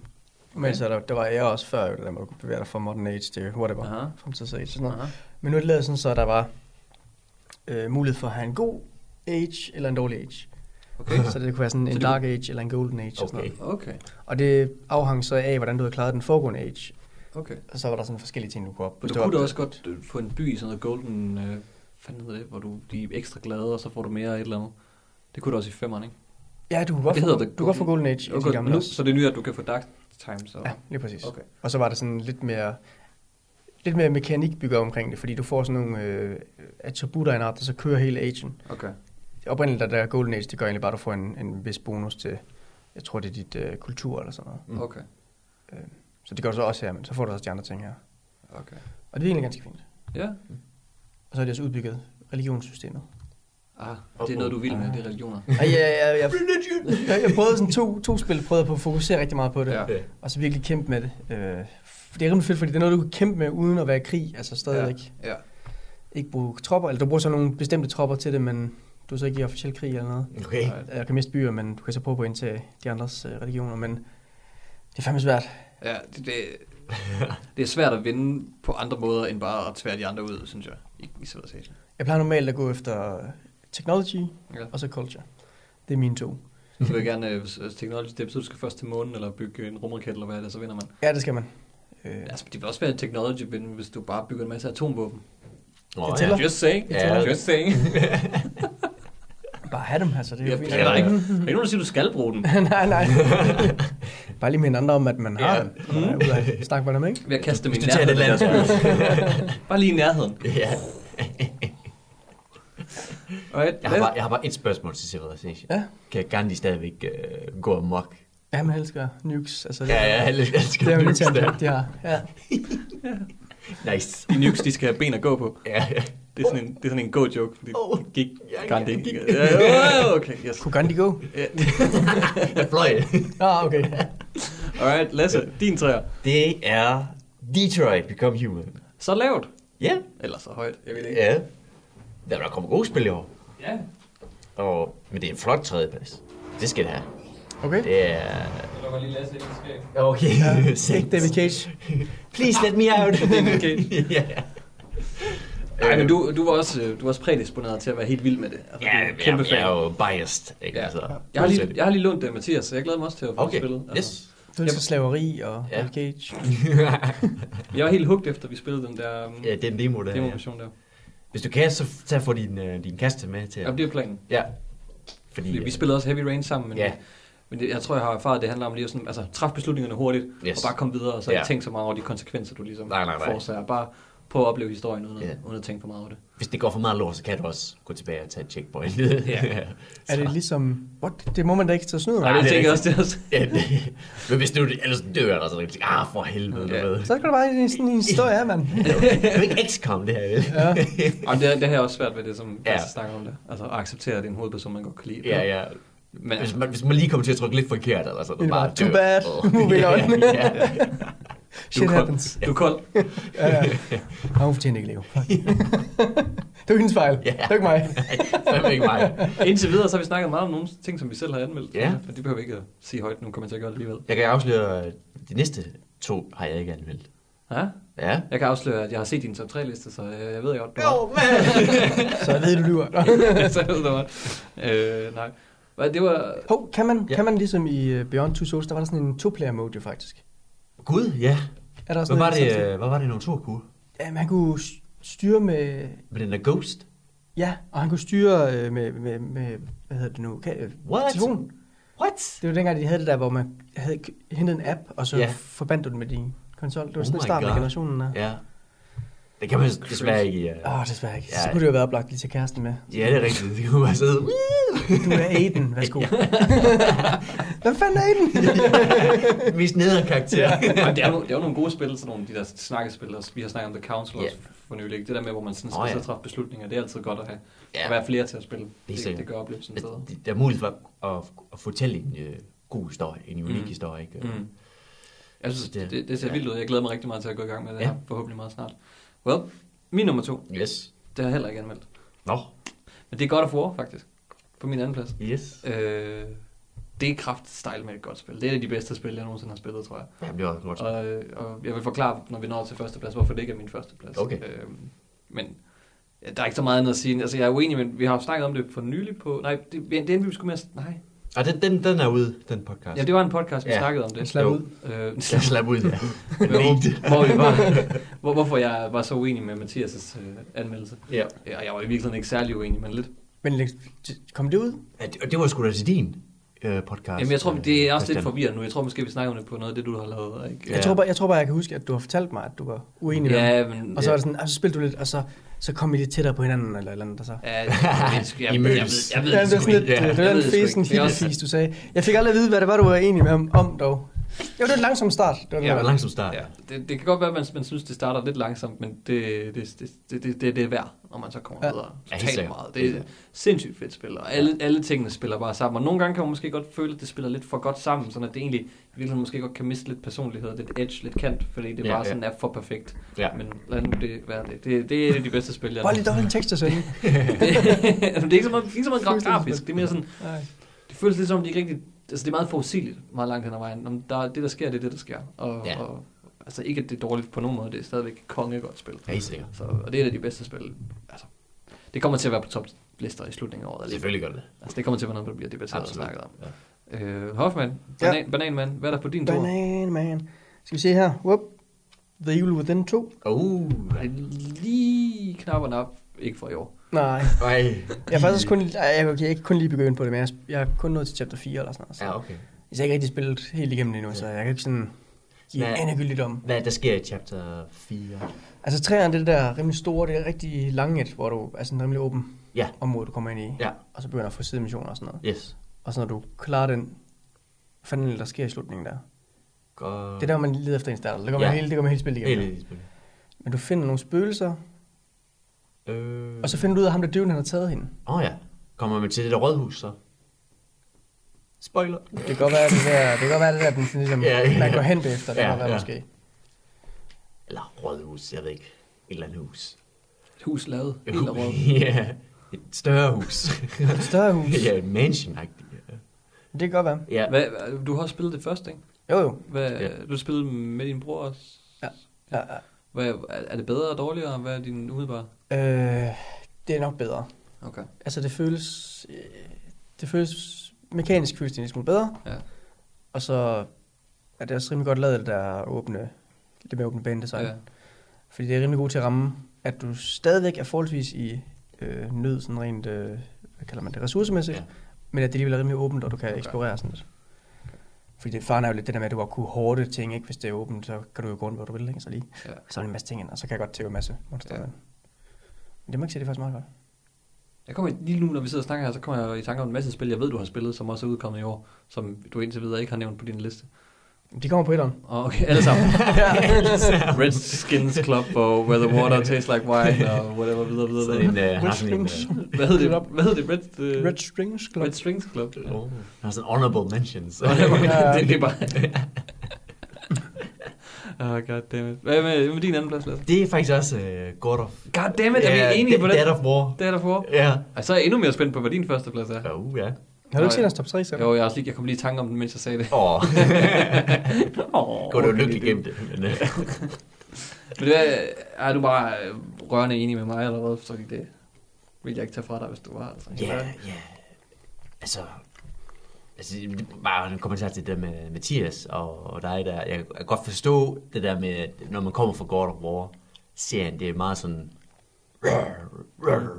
Men så der, der var æra også før, der du kunne bevæge dig fra modern age til whatever. Aha. Fremtids age, sådan noget. Aha. Men nu er det lavet sådan, så der var øh, mulighed for at have en god age eller en dårlig age. Okay. Så det kunne være sådan Så en det dark age eller en golden age og sådan Okay. noget. Okay. Og det afhang så af, hvordan du havde klaret den foregående age. Okay. Og så var der sådan forskellige ting, du kunne op. Men du det kunne da også godt øh, få en by i sådan noget golden... Øh, fanden hedder det, hvor du, de er ekstra glade, og så får du mere af et eller andet. Det kunne du også i femmeren, ikke? Ja, du kunne godt, Det få, hedder du det kunne få golden age i de Okay, gamle nu, også. så det er nyt, at du kan få dark times. Og... Ja, lige præcis. Okay. Og så var der sådan lidt mere, lidt mere mekanik bygget omkring det, fordi du får sådan nogle øh, attributter af en art, der så kører hele agen. Okay. Oprindeligt der, der er Golden Age, det gør egentlig bare, at du får en, en vis bonus til, jeg tror det er dit øh, kultur eller sådan noget. Mm. Okay. Så det gør du så også her, men så får du også de andre ting her. Okay. Og det er egentlig ganske fint. Ja. Og så er det også udbygget religionssystemet. Ah, det er noget, du vil med, det er religioner. Og jeg, jeg, jeg, jeg, jeg prøvede sådan to, to spil, prøvede på at fokusere rigtig meget på det. Ja. Ja. Og så virkelig kæmpe med det. Øh, det er rimelig fedt, fordi det er noget, du kan kæmpe med, uden at være i krig. Altså stadigvæk. Ja. Ikke bruge tropper, eller du bruger så nogle bestemte tropper til det, men du er så ikke i officiel krig eller noget. Okay. Jeg kan miste byer, men du kan så prøve på at indtage de andres øh, religioner, men det er fandme svært. Ja, det, det, det er svært at vinde på andre måder, end bare at tvære de andre ud, synes jeg, i, i Civilization. Jeg plejer normalt at gå efter technology Ja. og så culture. Det er mine to. Så vil jeg gerne, øh, hvis hvis technology det betyder, at du skal først til månen, eller bygge en rumraket, eller hvad er det, så vinder man. Ja, det skal man. Øh, Altså, det vil også være en technology win, hvis du bare bygger en masse atomvåben. Nå, Det tæller. Just saying. Ja. Just saying. bare have dem, altså. Det er Ja, jo fint. det er der ikke. Der er ikke nogen, der siger, du skal bruge den. nej, nej. bare lige minde andre om, at man har Ja. dem. Mm. Ud af snak med dem, ikke? Ved at kaste dem i nærheden det by. Bare lige i nærheden. Ja. Alright. Jeg har, bare, jeg har bare et spørgsmål til Civilization. Ja. Kan Gandhi stadigvæk uh, gå amok? Ja, man elsker nukes. Altså, det, Ja, ja, jeg elsker det er jo nukes lidt der. de har. Ja. Nice. De nukes, de skal have ben at gå på. Ja, ja. Det er sådan en, det er sådan en go-joke, fordi Åh. det gik Ja, Gandhi. det gik. Ja, ja, okay, yes. Kunne Gandhi gå? Ja. Jeg fløj. Ah, okay. Alright, Lasse, din træer. Det er Detroit Become Human. Så lavt. Ja, Eller så højt, jeg ved det ikke. ja. Der der kommer gode spil i år. Ja. Og, men det er en flot tredjeplads. Det skal det have. Okay. Det er... Jeg lukker lige Lasse ind i skab. Okay, Ja, Sankt. David Cage. Please let me out. David Cage. ja. Nej, men du, du var også, øh, du var også prædisponeret til at være helt vild med det. Altså, Ja, er jeg, kæmpe jeg, jeg er fan. jo biased. Ikke? Ja. Altså, Jeg har, lige, jeg har lige lånt det, Mathias, så jeg glæder mig også til at få Okay, spillet. Altså, yes. Du elsker slaveri og Ja. Cage. Jeg var helt hugt efter, vi spillede den der um, ja, det er en demo, der. Ja. demo-mission der. Hvis du kan, så tag få din, uh, din kaste med til. Ja, det er planen. Ja. Fordi, Fordi, vi spillede også Heavy Rain sammen, men, Ja. men det, jeg tror, jeg har erfaret, at det handler om lige at sådan, altså, træffe beslutningerne hurtigt, Yes. og bare komme videre, og så Ja. ikke tænke så meget over de konsekvenser, du ligesom Nej, nej, nej. forsager. Bare prøve at opleve historien, uden, at, Ja. uden at tænke for meget over det. hvis det går for meget lort, så kan du også gå tilbage og tage et checkpoint. Ja. Er det ligesom... What? Det må man da ikke tage snyd Nej, det, det er tænker jeg også, det også. ja, det, men hvis du ellers dør der, så er det ah, for helvede, Ja. du ved. Så skal der bare en sådan en historie mand. Det er jo ikke XCOM, det her, vel? Ja. Og det, det her er også svært ved det, som Ja. ja. snakker om det. Altså at acceptere, at det er en hovedperson, man godt kan lide. Ja, ja. Men, Hvis man, hvis man lige kommer til at trykke lidt forkert, eller så er Det det er bare too bad. Moving on. ja, ja. Shit du er kold. happens. Du er kold. Ja, ja. Og hun fortjener ikke leve. Fuck. det var hendes fejl. Ja. Det var ikke mig. Fandme ikke mig. Indtil videre, så har vi snakket meget om nogle ting, som vi selv har anmeldt. Ja. Men det behøver vi ikke at sige højt. Nu kommer jeg til at gøre det alligevel. Jeg kan afsløre, at de næste to har jeg ikke anmeldt. Ja? Ja. Jeg kan afsløre, at jeg har set din top 3-liste, så jeg, jeg ved godt, du har. Jo, man! Så jeg ved, du lyver. så jeg ved du godt. Øh, nej. Hvad, det var... Hov, kan man, Ja. kan man ligesom i øh, Beyond Two Souls, der var der sådan en to-player mode jo faktisk. Gud, ja. Er der også Hvad var det, sådan- øh, hvad var det, nummer to kunne? Ja, men han kunne styre med... Med den der Ghost? Ja, og han kunne styre øh, med, med, med, hvad hedder det nu? Kan, øh, What? Telefon. What? Det var dengang, de havde det der, hvor man havde hentet en app, og så ja. forbandt du den med din konsol. Det var Oh sådan starten af generationen der. Ja. Det kan man desværre ikke... Åh, oh, desværre ikke. Ja. Så kunne det jo være oplagt lige til kæresten med. Ja, det er rigtigt. Det kunne bare sidde... Du er Aiden, værsgo. Hvem fanden er Aiden? Mest nederen karakter. Men det er, jo, det er jo nogle gode spil, sådan nogle af de der snakkespil. også. Vi har snakket om The Council Ja. også for nylig. ikke? Det der med, hvor man sådan skal oh, ja. ja. træffe beslutninger, det er altid godt at have. Ja. At være flere til at spille. Det, sikkert. det gør oplevelsen bedre. Altså, Der er mulighed for at, at fortælle en uh, god historie, en unik Mm. historie. Ikke? Mm. Jeg synes, Det- det, det, det ser ja. vildt ud. Jeg glæder mig rigtig meget til at gå i gang med det Ja. her. Forhåbentlig meget snart. Well, min nummer to, Yes. det har jeg heller ikke anmeldt. Nå. Men det er God of War, faktisk. På min anden plads. Yes. Øh, det er kraftstyle med et godt spil. Det er et af de bedste spil, jeg nogensinde har spillet, tror jeg. Ja, det også godt. Og, øh, og jeg vil forklare, når vi når til første plads, hvorfor det ikke er min første plads. Okay. Øhm, men ja, der er ikke så meget andet at sige. Altså, jeg er uenig, men vi har snakket om det for nylig på... Nej, det, det er inden vi skulle med... Nej. Ah, den, den, den er ude, den podcast. Ja, det var en podcast, vi Ja. snakkede om det. slap Jo. ud. Øh, Den slap ud, ja. hvor, hvor, vi var, hvor, hvorfor jeg var så uenig med Mathias' øh, anmeldelse. ja. Ja, jeg var i virkeligheden ikke særlig uenig, men lidt. Men kom det ud? ja det, og det var sgu da til din øh, podcast. Jamen, jeg tror, det er også lidt forvirrende nu. Jeg tror måske, vi snakker om det på noget af det, du har lavet. Ikke? Ja. Jeg, tror bare, jeg tror bare, jeg kan huske, at du har fortalt mig, at du var uenig med Ja, ham. men... Og så var det sådan, "Ah, så spillede du lidt, og så, så kom I lidt tættere på hinanden, eller eller andet, så... Ja, jeg, jeg, jeg, jeg, jeg, ved, jeg ved Ja, det sgu sådan ikke. lidt, Ja. det var den fesen hittefis, du sagde. Jeg fik aldrig at vide, hvad det var, du var enig med ham om, dog. Jo, det var en langsom start. Det var Ja, en langsom start. Ja, det, det kan godt være, at man, man synes, det starter lidt langsomt, men det, det, det, det, det, det, det er værd, når man så kommer Ja. ja. videre. Ja, Totalt sikkert. meget. Det er sindssygt fedt spil, og alle, alle tingene spiller bare sammen. Og nogle gange kan man måske godt føle, at det spiller lidt for godt sammen, sådan at det egentlig i virkeligheden måske godt kan miste lidt personlighed, lidt edge, lidt kant, fordi det Ja, bare ja. sådan er for perfekt. Ja. Men lad nu det være det. Det, det er et af de bedste spil, jeg Bare lige dobbelt en tekst at sende. det, det er ikke så meget, ikke så meget gra- grafisk, det er mere sådan, det føles lidt som, om de ikke rigtig, altså det er meget forudsigeligt, meget langt hen ad vejen. Om der, det, der sker, det er det, der sker. Og, Ja. og altså ikke, at det er dårligt på nogen måde, det er stadigvæk kongegodt spil. Ja, sikkert. Så, og det er et af de bedste spil. Altså, det kommer til at være på toplister i slutningen af året. alligevel. Selvfølgelig gør det. Altså, det kommer til at være noget, der bliver debatteret og Absolut. snakket om. Ja. Øh, Hoffman, Ja. banan, Bananman, hvad er der på din tur? Banan, man. Skal vi se her. Whoop. The Evil Within 2. Uh, Er det lige knapperne op? Ikke for i år. Nej. Ej. Jeg er faktisk kun, jeg, okay, jeg er ikke kun lige begyndt på det, men jeg, jeg er kun nået til chapter 4 eller sådan noget. Så Ja, okay. jeg har ikke rigtig spillet helt igennem det endnu, så jeg kan ikke sådan give Nej. endegyldigt om. Hvad der sker i chapter 4? Altså træerne, det er det der rimelig store, det er rigtig lange et, hvor du, altså en rimelig åben Ja. område, du kommer ind i. Ja. Og så begynder at få sidemissioner og sådan noget. Yes. Og så når du klarer den, hvad fanden er det, der sker i slutningen der? Godt. Det er der, hvor man leder efter en starter. Det går man Ja. hele, det går man hele spillet igennem. Helt enig. Men du finder nogle spøgelser, Øh. og så finder du ud af ham, der døven, han har taget hende. Åh oh, ja. Kommer man til det der rådhus så? Spoiler. Det kan godt være, det der, det kan godt være, det der, den sådan ligesom, Ja, ja. man går hen efter, det Ja, har været ja. måske. Eller rådhus, jeg ved ikke. Et eller andet hus. Et hus lavet helt af råd. ja. Et større hus. Et større hus. ja, en mansion -agtigt. Det kan godt være. Ja. Hvad, du har også spillet det første, ikke? Jo, jo. Hvad, Ja. Du spillede med din bror også? Ja, ja. Hvad, er- det bedre og dårligere? Hvad er din umiddelbare? Øh, det er nok bedre. Okay. Altså, det føles... Øh, det føles... Mekanisk føles det en smule bedre. Ja. Og så er det også rimelig godt lavet, det der åbne... Det med åbne banedesign. Ja. Ja. Fordi det er rimelig godt til at ramme, at du stadigvæk er forholdsvis i øh, nød, sådan rent, øh, hvad kalder man det, ressourcemæssigt. Ja. Men at det alligevel er rimelig åbent, og du kan okay. eksplorere sådan lidt. Fordi det faren er jo lidt det der med, at du godt kunne hårde ting, ikke? Hvis det er åbent, så kan du jo gå rundt, hvor du vil, ikke? Så lige Ja. samle en masse ting ind, og så kan jeg godt tæve en masse monster. Ja. Men det må jeg ikke sige, det er faktisk meget godt. Jeg kommer lige nu, når vi sidder og snakker her, så kommer jeg i tanke om en masse spil, jeg ved, du har spillet, som også er udkommet i år, som du indtil videre ikke har nævnt på din liste. De kommer på etteren. Og okay, alle sammen. Red Skins Club og Where the Water Tastes Like Wine og whatever, videre, videre, Sådan en, uh, en, Strings. uh, Hvad hedder det? Hvad hedder det? Red, uh, Red Strings Club. Red Strings Club. oh, har sådan honorable mentions. Ja. det, det er bare... oh, god damn it. Hvad med, med din anden plads, Lasse? det er faktisk også uh, God of... God damn it, er vi enige på det? Dead of War. Det er der for. Ja. Ej, så er jeg endnu mere spændt på, hvad din første plads er. Oh, ja. Har du ikke set hans top 3 selv? øh, Jo, jeg, er også lige, jeg kom lige i tanke om den, mens jeg sagde det. Åh, Oh, går du lykkelig igennem det. Men, uh, Men det er, er du bare øh, rørende enig med mig allerede, fordi det vil jeg ikke tage fra dig, hvis du var. Altså. Ja, ja. Altså, altså det er bare en kommentar til det med Mathias og, og dig der. Jeg, kan godt forstå det der med, når man kommer fra God of War, serien, det er meget sådan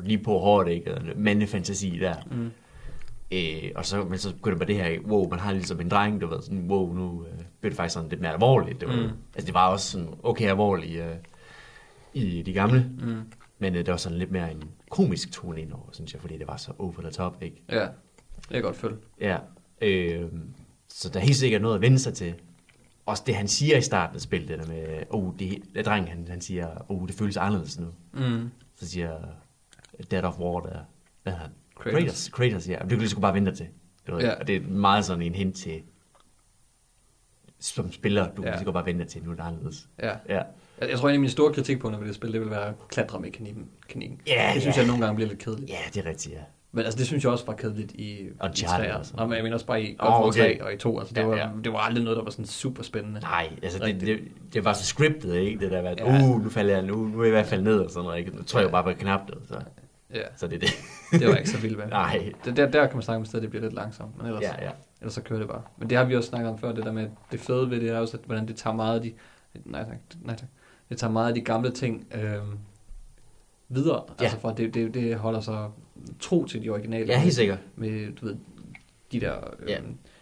lige på hårdt, ikke? Mandefantasi der. Mm. Øh, og så, men så begynder man det her, wow, man har ligesom en dreng, du ved, sådan, wow, nu øh, bliver det faktisk sådan lidt mere alvorligt. Det var, Mm. Altså, det var også sådan okay alvorligt øh, i de gamle, Mm. men øh, der var sådan lidt mere en komisk tone indover, synes jeg, fordi det var så over the top, ikke? Ja, det kan jeg godt følge. Ja, øh, så der er helt sikkert noget at vende sig til. Også det, han siger i starten af spillet, det der med, oh, det, det dreng, han, han siger, oh, det føles anderledes nu. Mm. Så siger Dead of War, der, hvad han? Kratos. Kratos, Kratos, ja. Det kan du sgu bare vente til. Du ved, Ja. Og det er meget sådan en hint til, som spiller, du Ja. kan bare vente til, nu er det anderledes. Ja. Ja. Jeg, jeg tror, en af mine store kritikpunkter ved det spil, det vil være klatremekanikken. Mekanikken. Ja, det synes ja. jeg nogle gange bliver lidt kedeligt. Ja, det er rigtigt, ja. Men altså, det synes jeg også var kedeligt i, i Uncharted 3'eren. også. Nå, men jeg mener også bare i oh, okay. 3 og i 2. Altså, det, Ja, var, ja. det var aldrig noget, der var sådan super spændende. Nej, altså det, det, det, var så scriptet, ikke? Det der med, at Ja. uh, nu falder jeg, nu, nu er jeg i hvert fald ned og sådan noget, ikke? Nu tror jeg bare på knappet, så, Ja, så det er det. det var ikke så vild med. Nej. Det, der, der kan man snakke om et sted, det bliver lidt langsomt. Men ellers, Ja, ja. ellers så kører det bare. Men det har vi også snakket om før, det der med, det fede ved det er også, at hvordan det tager meget af de... Nej tak, nej tak. Det tager meget af de gamle ting øh, videre. Ja. Altså for det, det, det holder sig tro til de originale. Ja, helt sikkert. med, du ved, de der øh, Ja.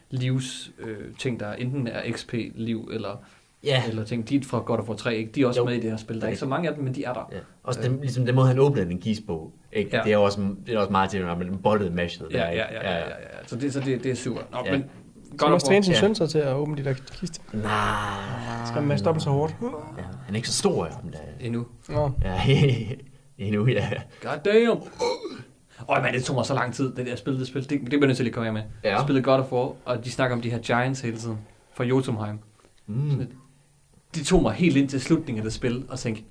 livs øh, ting, der enten er XP-liv, eller, Ja. eller ting, de er fra God of War 3, ikke? de er også Jo. med i det her spil. Der er ikke så mange af dem, men de er der. ja. Også den, ligesom den måde, han åbnede den kisbog, ikke? Ja. Det, er også, det er også meget til, at man bottede mashet der, Ja, ja, ja, ja, ja, ja. Så det, så det, det er super. Nå, Ja. men Så God man of træne War, sin ja. søn så til at åbne de der kister. Nej. Skal man stoppe så hårdt? Ja. Han er ikke så stor, ham der. endnu. Nå. Ja, endnu, ja. God damn! Åh, men det tog mig så lang tid, det der spil, det spil. Det, det bliver jeg nødt til lige at komme af med. Ja. Jeg spillede God of War, og de snakker om de her Giants hele tiden. Fra Jotunheim. Mm. De tog mig helt ind til slutningen af det spil, og tænkte,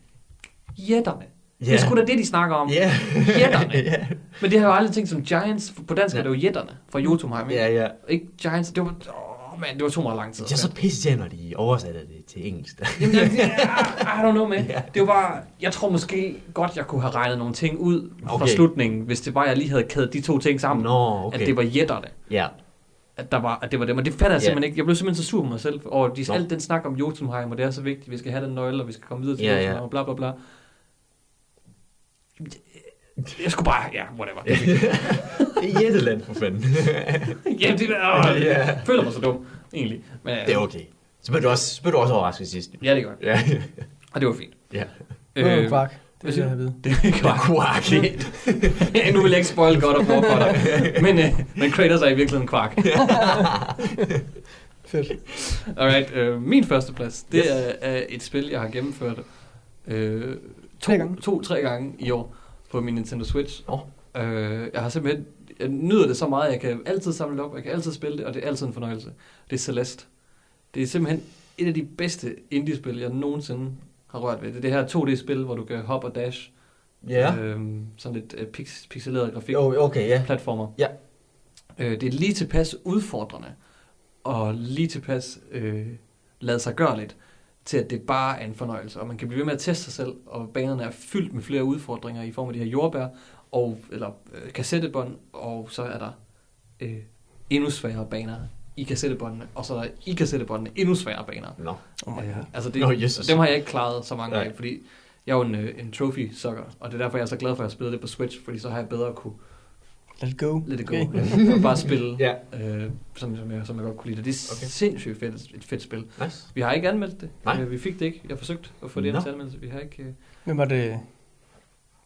jætterne. Ja. Det er sgu da det, de snakker om. Ja. Jætterne. ja. Men det har jeg jo aldrig tænkt som Giants. På dansk Ja. er det jo jætterne fra Jotunheim. Ikke? Ja, ja. ikke Giants. Det var, åh, man, det var to meget lang tid. Det er så pisse når de oversætter det til engelsk. Jamen, jeg, I don't know, man. Ja. Det var bare, jeg tror måske godt, jeg kunne have regnet nogle ting ud fra Okay. slutningen, hvis det var, jeg lige havde kædet de to ting sammen. Nå, okay. At det var jætterne. Ja. At, der var, at det var dem. Og det fatter jeg Ja. simpelthen ikke. Jeg blev simpelthen så sur på mig selv over de, alt den snak om Jotunheim, og det er så vigtigt. Vi skal have den nøgle, og vi skal komme videre til Ja, ja. Jotunheim, og bla bla bla. Jeg skulle bare, ja, whatever. Det er Jætteland, for fanden. Jamen, det er, åh, Ja. jeg føler mig så dum, egentlig. Men, det er okay. Så blev du også, så blev du også overrasket sidst. Ja, det er godt. Ja. Og det var fint. ja. Det Øh, kvark. Det vil jeg have vide. Det er godt. Quark. Ja, nu vil jeg ikke spoil godt og for dig. Men, øh, men Kratos er i virkeligheden kvark. Fedt. Alright, øh, min første plads, det Yes. er, er et spil, jeg har gennemført øh, to, Tre gange. to, tre gange i år på min Nintendo Switch. Nå. Øh, jeg har simpelthen, jeg nyder det så meget, jeg kan altid samle det op, jeg kan altid spille det, og det er altid en fornøjelse. Det er Celeste. Det er simpelthen et af de bedste indie-spil, jeg nogensinde har rørt ved. Det er det her 2D-spil, hvor du kan hoppe og dash. Ja. Øhm, sådan lidt øh, pix, pixeleret grafik. Jo, okay, ja. platformer. Ja. Øh, det er lige tilpas udfordrende, og lige tilpas øh, lade sig gøre lidt, til at det bare er en fornøjelse. Og man kan blive ved med at teste sig selv, og banerne er fyldt med flere udfordringer i form af de her jordbær, og, eller øh, kassettebånd, og så er der øh, endnu sværere baner i kassettebåndene, og så er der i kassettebåndene endnu sværere baner. Nå. Oh my god. altså det, Nå, Jesus. dem har jeg ikke klaret så mange af, fordi jeg er jo en, øh, en trophy sucker, og det er derfor, jeg er så glad for, at jeg spillede det på Switch, fordi så har jeg bedre kunne Let it go. Let it go. Okay. Okay. bare spille, Ja. øh, som, som, jeg, som jeg godt kunne lide. Og det er Okay. sindssygt fedt, et fedt spil. Nice. Vi har ikke anmeldt det. Nej. Øh, vi fik det ikke. Jeg forsøgte at få det ind til anmeldelse. Vi har ikke... Øh, Hvem var det,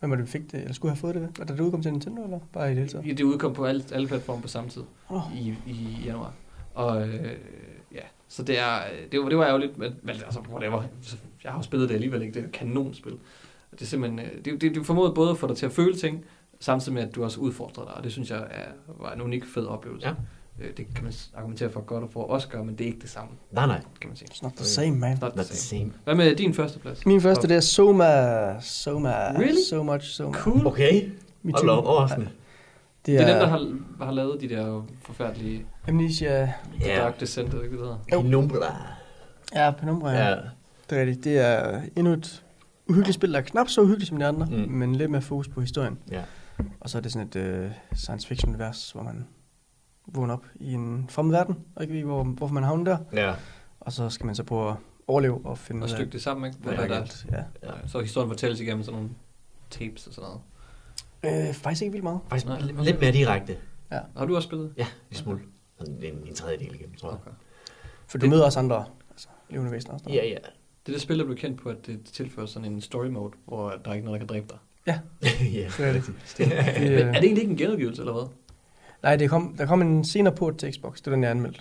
hvem var det, vi fik det, eller skulle have fået det? Var det, det udkom til Nintendo, eller bare i det hele taget? det udkom på alle, alle platforme på samme tid Åh. i, i januar. Og øh, ja, så det er, det var, det var ærgerligt, men, men altså, whatever. Jeg har jo spillet det alligevel ikke. Det er et kanonspil. Det er simpelthen, øh, det, det, det formåede både at få dig til at føle ting, samtidig med, at du også udfordrer dig. Og det synes jeg er, var en unik fed oplevelse. Ja. Øh, Det kan man argumentere for godt og for også gøre, men det er ikke det samme, Nej, nej. kan man sige. It's not the same, man. Not Not the same. same. Hvad med din første plads? Min første, det er Soma. Soma. Really? So much, so much. Cool. Okay. Hold op, overraskende. Det Det er, er dem, der har, har lavet de der forfærdelige Amnesia. The Ja. Dark Descent, eller hvad det hedder. Jo. Penumbra. Ja, Penumbra, ja. Ja. Det er rigtigt. Det er endnu et uhyggeligt spil, der er knap så uhyggeligt som de andre, Mm. men lidt mere fokus på historien. Ja. Og så er det sådan et uh, science fiction univers, hvor man vågner op i en fremmed verden, og ikke ved, hvor, hvorfor man havner der. Ja. Og så skal man så prøve at overleve og finde Og ud af, stykke det sammen, ikke? hvad Hvad der der er er. Ja. ja. Så historien fortælles igennem sådan nogle tapes og sådan noget. Øh, faktisk ikke vildt meget. Faktisk Nej, lidt, lidt mere direkte. Ja. Har du også spillet? Ja, en smule. En, en tredjedel igennem, tror jeg. Okay. For du Det- møder også andre altså, levende væsener. Og sådan Ja, ja. Det er det spil, der blev kendt på, at det tilfører sådan en story mode, hvor der er ikke noget, der kan dræbe dig. ja. Det er det. Det, Det, Men øh, er det egentlig ikke en genudgivelse, eller hvad? nej, det kom, der kom en senere port til Xbox. Det var den, jeg anmeldte.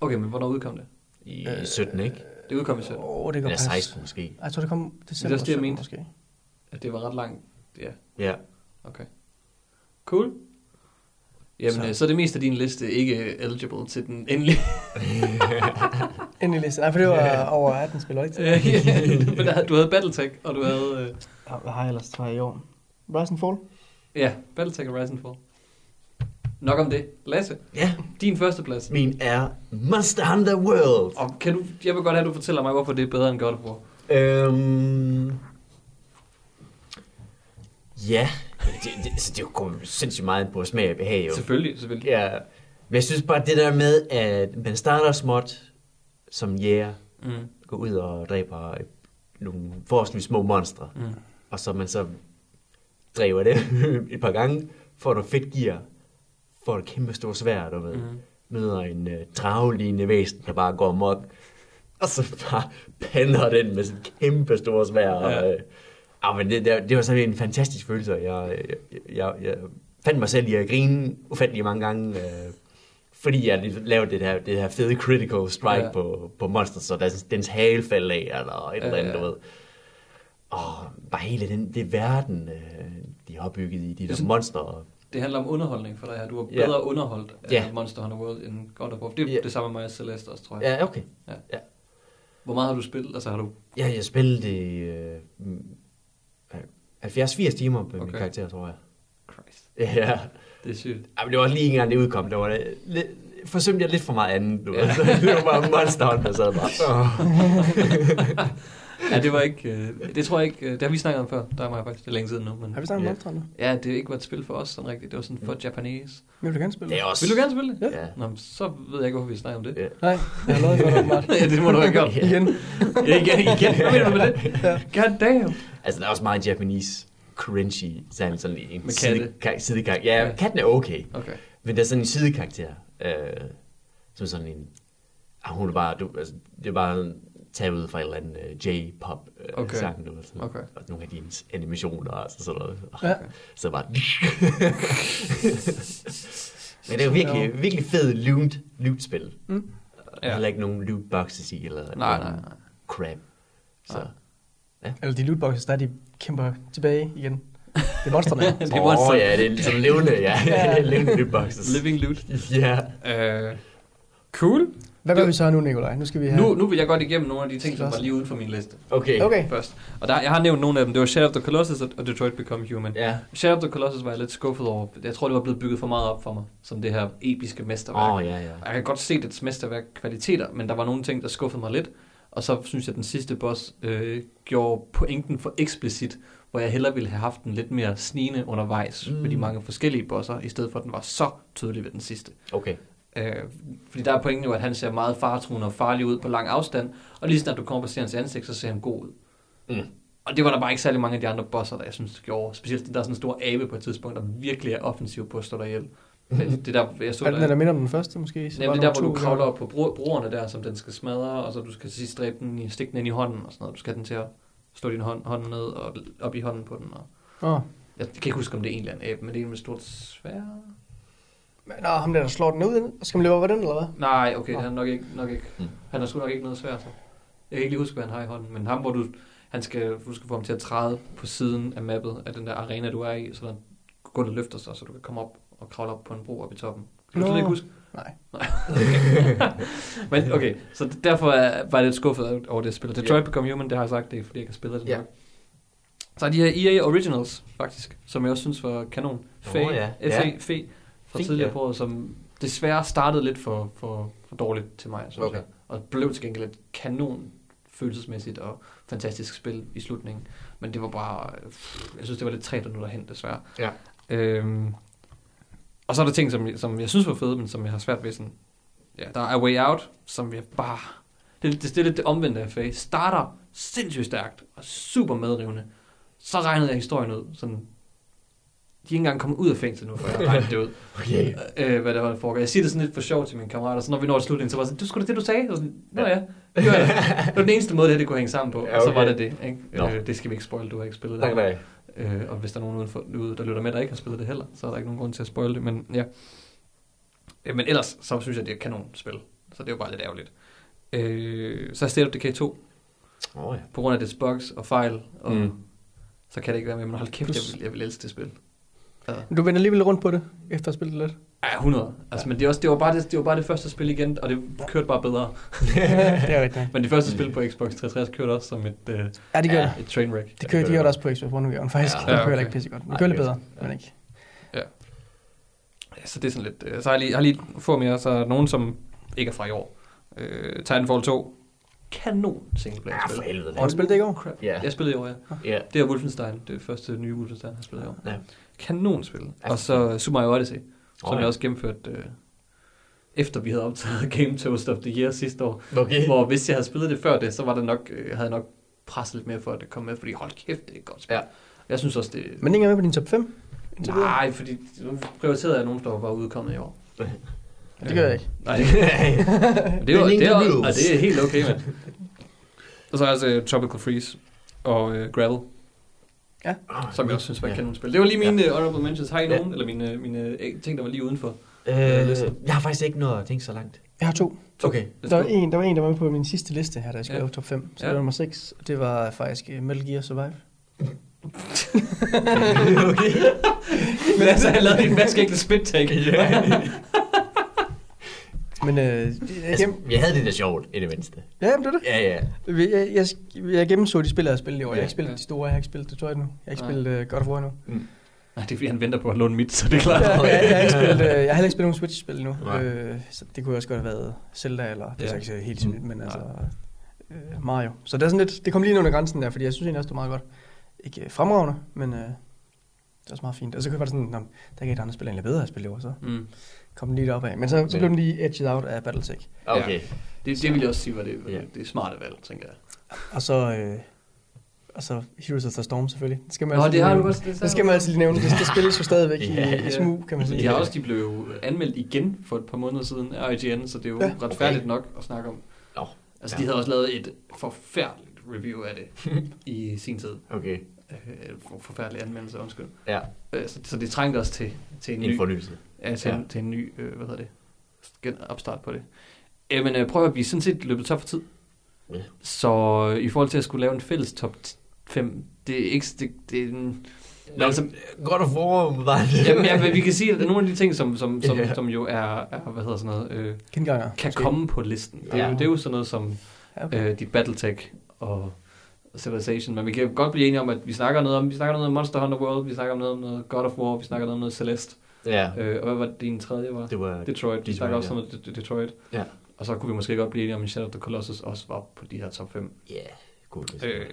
Okay, men hvornår udkom det? I Øh, 17, ikke? Det udkom i 17. Åh, oh, det kan Eller passe. 16 måske. Jeg tror, det kom december også det, jeg 17 mente. måske. At det var ret langt. Ja, Ja. Okay. Cool. Jamen, Så- så. så er det meste af din liste ikke eligible til den endelige. Endelig liste. Nej, for det var over 18 spil, var det ikke? Ja, Men der, havde- du havde Battletech, og du havde... Øh, Ja, Hvad har jeg ellers jeg, i år? Rise and Fall? ja, Battletech og Rise and Fall. Nok om det. Lasse, Ja, din første plads. min er Monster Hunter World. Og kan du, jeg vil godt have, at du fortæller mig, hvorfor det er bedre end God of War. Øhm... Ja, det, det, altså, det er jo sindssygt meget på smag og behag. Jo. Selvfølgelig, selvfølgelig. Ja, men jeg synes bare, det der med, at man starter småt som jæger, Mm, går ud og dræber nogle forholdsvis små monstre, mm. og så man så dræber det et par gange, får du fedt gear, får du kæmpe stor svær, du ved. Mm. møder en uh, dragelignende væsen, der bare går amok, og så bare pander den med sin kæmpe store svær. Ja. Og, øh, ah, men det, det, det var sådan en fantastisk følelse. Jeg, jeg, jeg, jeg fandt mig selv i at grine ufattelig mange gange, øh, fordi jeg lige lavede det her, det her fede critical strike Ja. ja. på, på monster, så dens, dens hale faldt af, eller et Ja, eller andet, ja. du ved. Og bare hele den, det verden, øh, de har opbygget i de der monster. Det handler om underholdning for dig her. Du er Ja. bedre underholdt af Ja. Monster Hunter World end God of War. Det er Ja. det samme med mig Celeste også, tror jeg. Ja, okay. Hvor meget har du spillet? Altså har du... Ja, jeg spillede det øh, 70-80 timer på okay. min karakter, tror jeg. Christ, Ja, det er sygt. Ja, men det var også lige en gang, det udkom. Det var det, lidt, forsømte jeg lidt for meget andet. Du. Ja. Det var bare Monster Hunter, så bare... Ja, det var ikke... Øh, det tror jeg ikke... Øh, det har vi snakket om før. Der er mig faktisk. Det er længe siden nu. Men, Har vi snakket om Ja. Monster nu? Ja, det er ikke været et spil for os sådan rigtigt. Det var sådan for Japanese. Vil du gerne spille? Det er også... Vil du gerne spille det? Ja. Ja. Nå, men så ved jeg ikke, hvorfor vi snakker om det. Ja. Nej, jeg har lovet for dig, ja, det må du have gjort. Ja. Igen. Ja, igen, igen. Hvad mener du med det? Ja. God damn. Altså, der er også meget Japanese cringy, sådan, sådan en Med side, ka- sidekarakter. Ja, Ja. katten er okay. Okay. Men der er sådan en sidekarakter, øh, som sådan en... Ah, hun er bare... Du, altså, det er bare taget ud fra en eller anden uh, J-pop uh, Okay. okay. sang, du. Sådan, Okay. Og nogle af dine animationer og altså sådan noget. Ja. Så bare... Men det er jo virkelig, virkelig fed loot, loot-spil. Mm. Der er heller ikke nogen loot boxes i, eller Nej, nej, nej. crap. Så. Nej. Eller de lootboxes, der de kæmper tilbage igen. Det er monsterne. Det er Åh, monster. ja, det er sådan levende, ja. Ja. levende loot boxes. Living loot. Ja. Uh, cool. Hvad gør vi så nu, Nikolaj? Nu skal vi have... Nu, nu vil jeg godt igennem nogle af de ting, som var lige uden for min liste Okay. Okay. først. Og der, jeg har nævnt nogle af dem. Det var Shadow of the Colossus og Detroit Become Human. Ja. Shadow of the Colossus var jeg lidt skuffet over. Jeg tror, det var blevet bygget for meget op for mig, som det her episke mesterværk. Åh, oh, ja, ja. Jeg kan godt se dets mesterværk kvaliteter, men der var nogle ting, der skuffede mig lidt. Og så synes jeg, at den sidste boss øh, gjorde pointen for eksplicit, hvor jeg hellere ville have haft den lidt mere snigende undervejs. Mm. med de mange forskellige bosser, i stedet for at den var så tydelig ved den sidste. Okay. Øh, fordi der er pointen jo, at han ser meget faretruende og farlig ud på lang afstand, og lige snart du kommer på se hans ansigt, så ser han god ud. Mm. Og det var der bare ikke særlig mange af de andre bosser, der jeg synes gjorde. Specielt den der er sådan en stor abe på et tidspunkt, der virkelig er offensiv på at slå dig ihjel. Det, det der, jeg så Er den, der, der minder om den første, måske? Så Jamen, det er der, hvor du kravler op på bro- broerne der, som den skal smadre, og så du skal sidst dræbe den i, stikke den ind i hånden og sådan noget. Du skal have den til at slå din hånd, hånd ned og op i hånden på den. Og Åh. jeg kan ikke huske, om det er en abe, men det er en med stort svær. Men, Nå, ham der, der slår den ud, skal man løbe over den, eller hvad? Nej, okay, Nå. han nok ikke, nok ikke. Mm. Han har sgu nok ikke noget svært. Så. Jeg kan ikke lige huske, hvad han har i hånden, men ham, hvor du, han skal, du skal få ham til at træde på siden af mappet af den der arena, du er i, så der gulvet løfter sig, så du kan komme op og kravle op på en bro op i toppen. Kan du Nå. slet ikke huske? Nej. Men okay, så derfor er- var jeg lidt skuffet over det spil. Detroit Become Human, det har jeg sagt, det er fordi jeg ikke har spillet det nok. Så er de her EA Originals, faktisk, som jeg også synes var kanon. Fe, Nå, ja. FA, Ja. Fe, fra Fint, tidligere ja. på året, som desværre startede lidt for, for, for dårligt til mig, synes Okay. jeg. Og blev til gengæld et kanon følelsesmæssigt og fantastisk spil i slutningen. Men det var bare, jeg synes, det var lidt træt nu derhen, desværre. Ja. Øhm, og så er der ting, som, som jeg synes var fede, men som jeg har svært ved sådan... Ja, der er A Way Out, som jeg bare... Det, det, det er lidt det omvendte af Faye. Starter sindssygt stærkt og super medrivende. Så regnede jeg historien ud. Sådan, de er ikke engang kommet ud af fængsel nu, for jeg regnede det ud. Okay. øh, hvad der var, der foregår. Jeg siger det sådan lidt for sjov til mine kammerater, så når vi når til slutningen, så var jeg sådan, du skulle det, du sagde? Og sådan, Nå ja, det jeg. Det var den eneste måde, det her det kunne hænge sammen på. Ja, Og så var okay. det det. Ikke? Nå. Øh, det skal vi ikke spoil, du har ikke spillet Nej, det. nej. Øh, og hvis der er nogen udenfor, ude, der lytter med, der ikke har spillet det heller, så er der ikke nogen grund til at spoil det, men ja. Øh, men ellers, så synes jeg, det er et kanonspil. Så det er jo bare lidt ærgerligt. Øh, så er State of Decay 2, Åh, oh, ja. på grund af dets bugs og fejl, og Mm. så kan det ikke være med, men hold kæft, jeg vil, jeg vil elske det spil. Ja. Du vender alligevel rundt på det, efter at have spillet det lidt. Ja, 100. Altså, men det, også, det, var bare det, det var bare det første spil igen, og det kørte bare bedre. det er rigtigt. Men det første spil på Xbox 360 kørte også som et, øh, Ja, det gør Ja. det. et trainwreck. Det kører, de gør det også på Xbox One-udgaven, faktisk. Ja. Ja, Ja, det kører okay. ikke pisse godt. Det Nej, kører lidt det bedre, godt. men ikke. Ja, så det er sådan lidt... Øh, så har jeg lige, har lige få mere, så er nogen, som ikke er fra i år. Øh, Titanfall 2. Kanon singleplayer Ja, for spil. helvede. Har du spillet det i går? Crap. Ja. Jeg spillede i år, ja. Ja. Det er Wolfenstein. Det er første nye Wolfenstein, jeg har spillet i år. Ja. Kanonspil. Ja. Og så Super Mario Odyssey, som Åh, jeg også gennemførte, øh, efter vi havde optaget Game Toast of the Year sidste år. Okay. Hvor hvis jeg havde spillet det før det, så var det nok, øh, havde jeg nok presset lidt mere for, at det kom med, fordi hold kæft, det er et godt spil. Ja. Jeg synes også, det... Men ikke med på din top 5? indtil videre? Nej, fordi nu prioriterede jeg nogen, der var udkommet i år. Det gør jeg ikke. Nej, det, det, er, jo- det, the og det er helt okay, mand. Og så altså Tropical Freeze og uh, Gravel, som jeg også synes var et Ja. kanonspil. Det var lige mine ja. honorable mentions. Har I Ja. nogen? Eller mine, mine ting, der var lige udenfor? Øh, jeg har faktisk ikke noget at tænke så langt. Jeg har to. Okay. Der var, en, der var en, der var med på min sidste liste her, da jeg skrev Ja. ja. top 5. Så Ja. det var nummer 6. og Det var faktisk øh, Metal Gear Survive. okay. Men altså, jeg lavede en vaskægte spit take. Men øh, Altså, gennem, jeg havde det der sjovt, i det mindste. ja, men det er det. Ja, ja. Jeg, jeg, jeg, jeg gennemså de spil, jeg har spillet i år. Jeg har Ja. ikke spillet Ja. de store, jeg har ikke spillet Detroit nu. Jeg har ikke Nej. spillet uh, God of War nu. Nej, det er fordi, han venter på at låne mit, så det er klart. Ja, jeg, jeg, har ikke spillet, øh, jeg har heller ikke spillet nogen Switch-spil nu. Nej. Øh, så det kunne også godt have været Zelda, eller det er Ja. så ikke helt sådan, men altså øh, Mario. Så det er sådan lidt, det kom lige ind under grænsen der, fordi jeg synes egentlig også, det var meget godt. Ikke fremragende, men øh, det er også meget fint. Og så var det sådan, "Nå, der er ikke et andet spil, der egentlig bedre at spille i år, så Mm. kom den lige op af. Men så, så Ja. blev den lige edged out af Battletech. Okay. Det, det vil jeg også sige, var det, Ja. det er smarte valg, tænker jeg. Og så, øh, og så Heroes of the Storm selvfølgelig. Det skal man Nå, altid det har du nævne. også. Det, Det skal man altid lige nævne. Det, det spilles jo stadigvæk i, Ja. i smug, kan man sige. De har også, de blev jo anmeldt igen for et par måneder siden af IGN, så det er jo Ja. ja, retfærdigt nok at snakke om. Nå. Altså, Ja. de havde også lavet et forfærdeligt review af det i sin tid. Okay. Øh, for- forfærdelig anmeldelse, undskyld. Ja. Øh, så, så det trængte også til, til en En ny, fornyelse. ja, til, Ja. en, til en ny øh, hvad hedder det, gen- opstart på det. Jamen, øh, prøv at vi er sådan set løbet top for tid. Ja. Så øh, i forhold til at skulle lave en fælles top 5, det er ikke... Det, det er en, men altså, God of War var det. jamen, ja, men vi kan sige, at nogle af de ting, som, som, som, Ja. som jo er, er, hvad hedder sådan noget, øh, Kenganger. kan måske. komme på listen. Det er, Ja. jo, det er jo sådan noget som Ja, okay. øh, de Battletech og Civilization, men vi kan godt blive enige om, at vi snakker noget om, vi snakker noget om Monster Hunter World, vi snakker noget om noget God of War, vi snakker noget om noget Celeste, Ja. øh, og hvad var det, din tredje var? Det var... Detroit, vi Detroit, snakker også om noget De- Detroit. Ja. Og så kunne vi måske godt blive enige om, at Shadow of the Colossus også var på de her top 5. Ja, cool. Øh,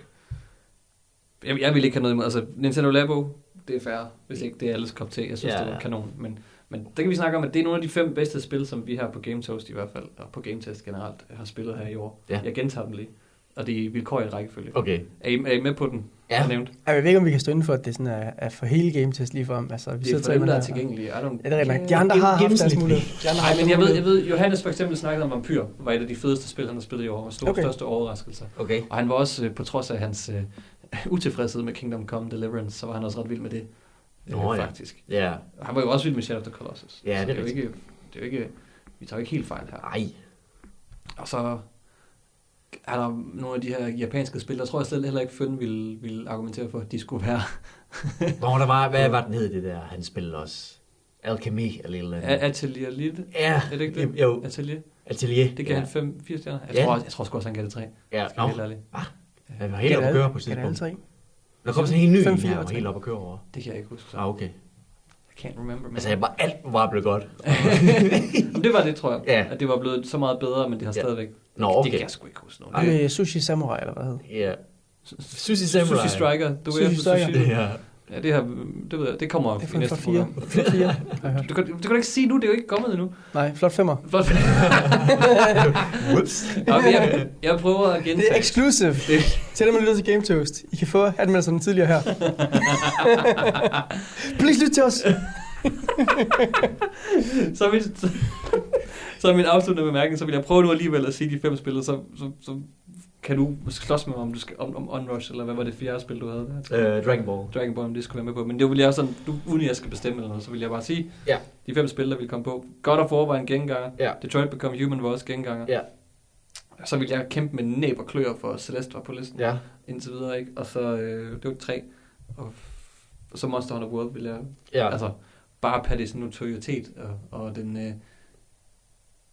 jeg, jeg vil ikke have noget imod, altså Nintendo Labo, det er fair, hvis ikke det er alles kop te, jeg synes, Ja, det var ja. kanon, men, men det kan vi snakke om, at det er nogle af de fem bedste spil, som vi her på Game Toast i hvert fald, og på Game Test generelt, har spillet her i år. Ja. Jeg gentager dem lige, og det er i vilkårlig rækkefølge. Okay. Er, I, er I med på den, Ja. jeg nævnte? Ej, jeg ved ikke, om vi kan stå inden for, at det sådan er, er for hele game test lige for om. Altså, vi Det er for dem, der er tilgængelige. I don't... Ja, det er rigtigt nok. De andre har haft deres mulighed. De andre har Nej, men jeg ved, jeg ved, Johannes for eksempel snakkede om Vampyr, var et af de fedeste spil, han har spillet i år, og stor, okay. Største overraskelser. Okay. Og han var også, øh, på trods af hans øh, utilfredshed med Kingdom Come Deliverance, så var han også ret vild med det, Nå, øh, ja. faktisk. Ja. Og Han var jo også vild med Shadow of the Colossus. Ja, det er det er jo rigtigt. ikke, det er jo ikke, vi tager jo ikke helt fejl her. Ej. Og så er der nogle af de her japanske spil, der tror jeg slet heller ikke, Føn ville, ville argumentere for, at de skulle være Nå, der var... Hvad var den hed, det der? Han spillede også... Alchemy eller eller andet. Atelier Lille. Ja. Er det ikke det? Jo. Atelier. Atelier. Det gav ja. han 5, 4 stjerner. Jeg, Ja. tror, jeg tror sgu også, han gav det 3. Ja. Nå, helt ærlig. han var helt oppe at køre på kan alle tidspunkt. tre? Der kom sådan en helt ny, Fem, fire, han var tre. helt oppe at køre over. Det kan jeg ikke huske. Så. Ah, okay. I can't remember. Altså, jeg bare, alt var blevet godt. Jamen, det var det, tror jeg. Ja. At det var blevet så meget bedre, men det har Ja. stadigvæk... Nå, Det okay. kan jeg sgu ikke huske nu. Ej, Sushi Samurai, eller hvad hed Ja. Sushi Samurai. Sushi Striker. Du Sushi er Striker. Sushi. Ja. Ja, det, her, det ved jeg. Det kommer det? i næste flot fire. program. Flot fire. Du kan, du kan ikke sige nu, det er jo ikke kommet endnu. Nej, flot femmer. Flot. Whoops. Nå, jeg, jeg prøver at gentage. Det er exclusive. Det- Til dem, der lytter til Game Toast. I kan få anmeldelsen tidligere her. Please lyt til os. så, mit, så, så er min afsluttende bemærkning, så vil jeg prøve nu alligevel at sige de fem spil, så, så, så kan du slås med mig, om, du skal, om, om Onrush, eller hvad var det fjerde spil, du havde der? Uh, Dragon Ball. Dragon Ball, om det skulle være med på. Men det vil jeg sådan, du, uden at jeg skal bestemme eller noget, så vil jeg bare sige, Ja. de fem spil, der vil komme på. God of War var en genganger. Ja. Detroit Become Human var også genganger. Ja. Så vil jeg kæmpe med næb og klør for Celeste var på listen Ja. indtil videre, ikke? Og så, øh, det var tre. Og, og så Monster Hunter World vil jeg, Ja. altså, bare per det sådan notoritet og, og den øh,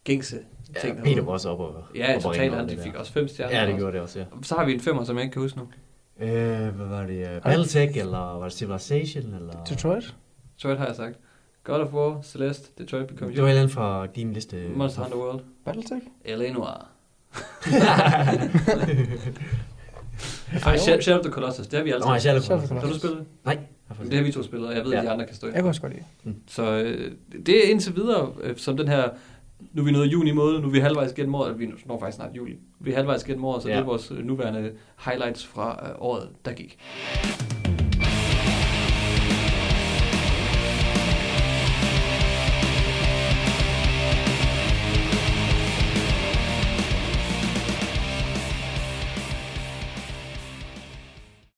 gængse Ja, ting. der Peter var. også oppe og, Ja, og totalt. Han, det de der. fik også fem stjerner. Ja, det også. gjorde det også, ja. Så har vi en femmer, som jeg ikke kan huske nu. Øh, hvad var det? Uh, Battletech, eller var det Civilization, eller... Detroit? Detroit har jeg sagt. God of War, Celeste, Detroit Become Det var et eller andet fra din liste. Monster Hunter World. Battletech? L.A. Noir. Ej, Shadow of the Colossus, det har vi altid. Jeg selv Shadow of the Har du Colossus. spillet det? Nej. Det har vi to spillet, og jeg ved, Ja. at de andre kan stå Jeg efter. kunne også godt lide. Så øh, det er indtil videre, øh, som den her, nu er vi nået juni måned, nu er vi halvvejs gennem året, vi når faktisk snart juli. Vi er halvvejs gennem året, så Ja. det er vores nuværende highlights fra øh, året, der gik.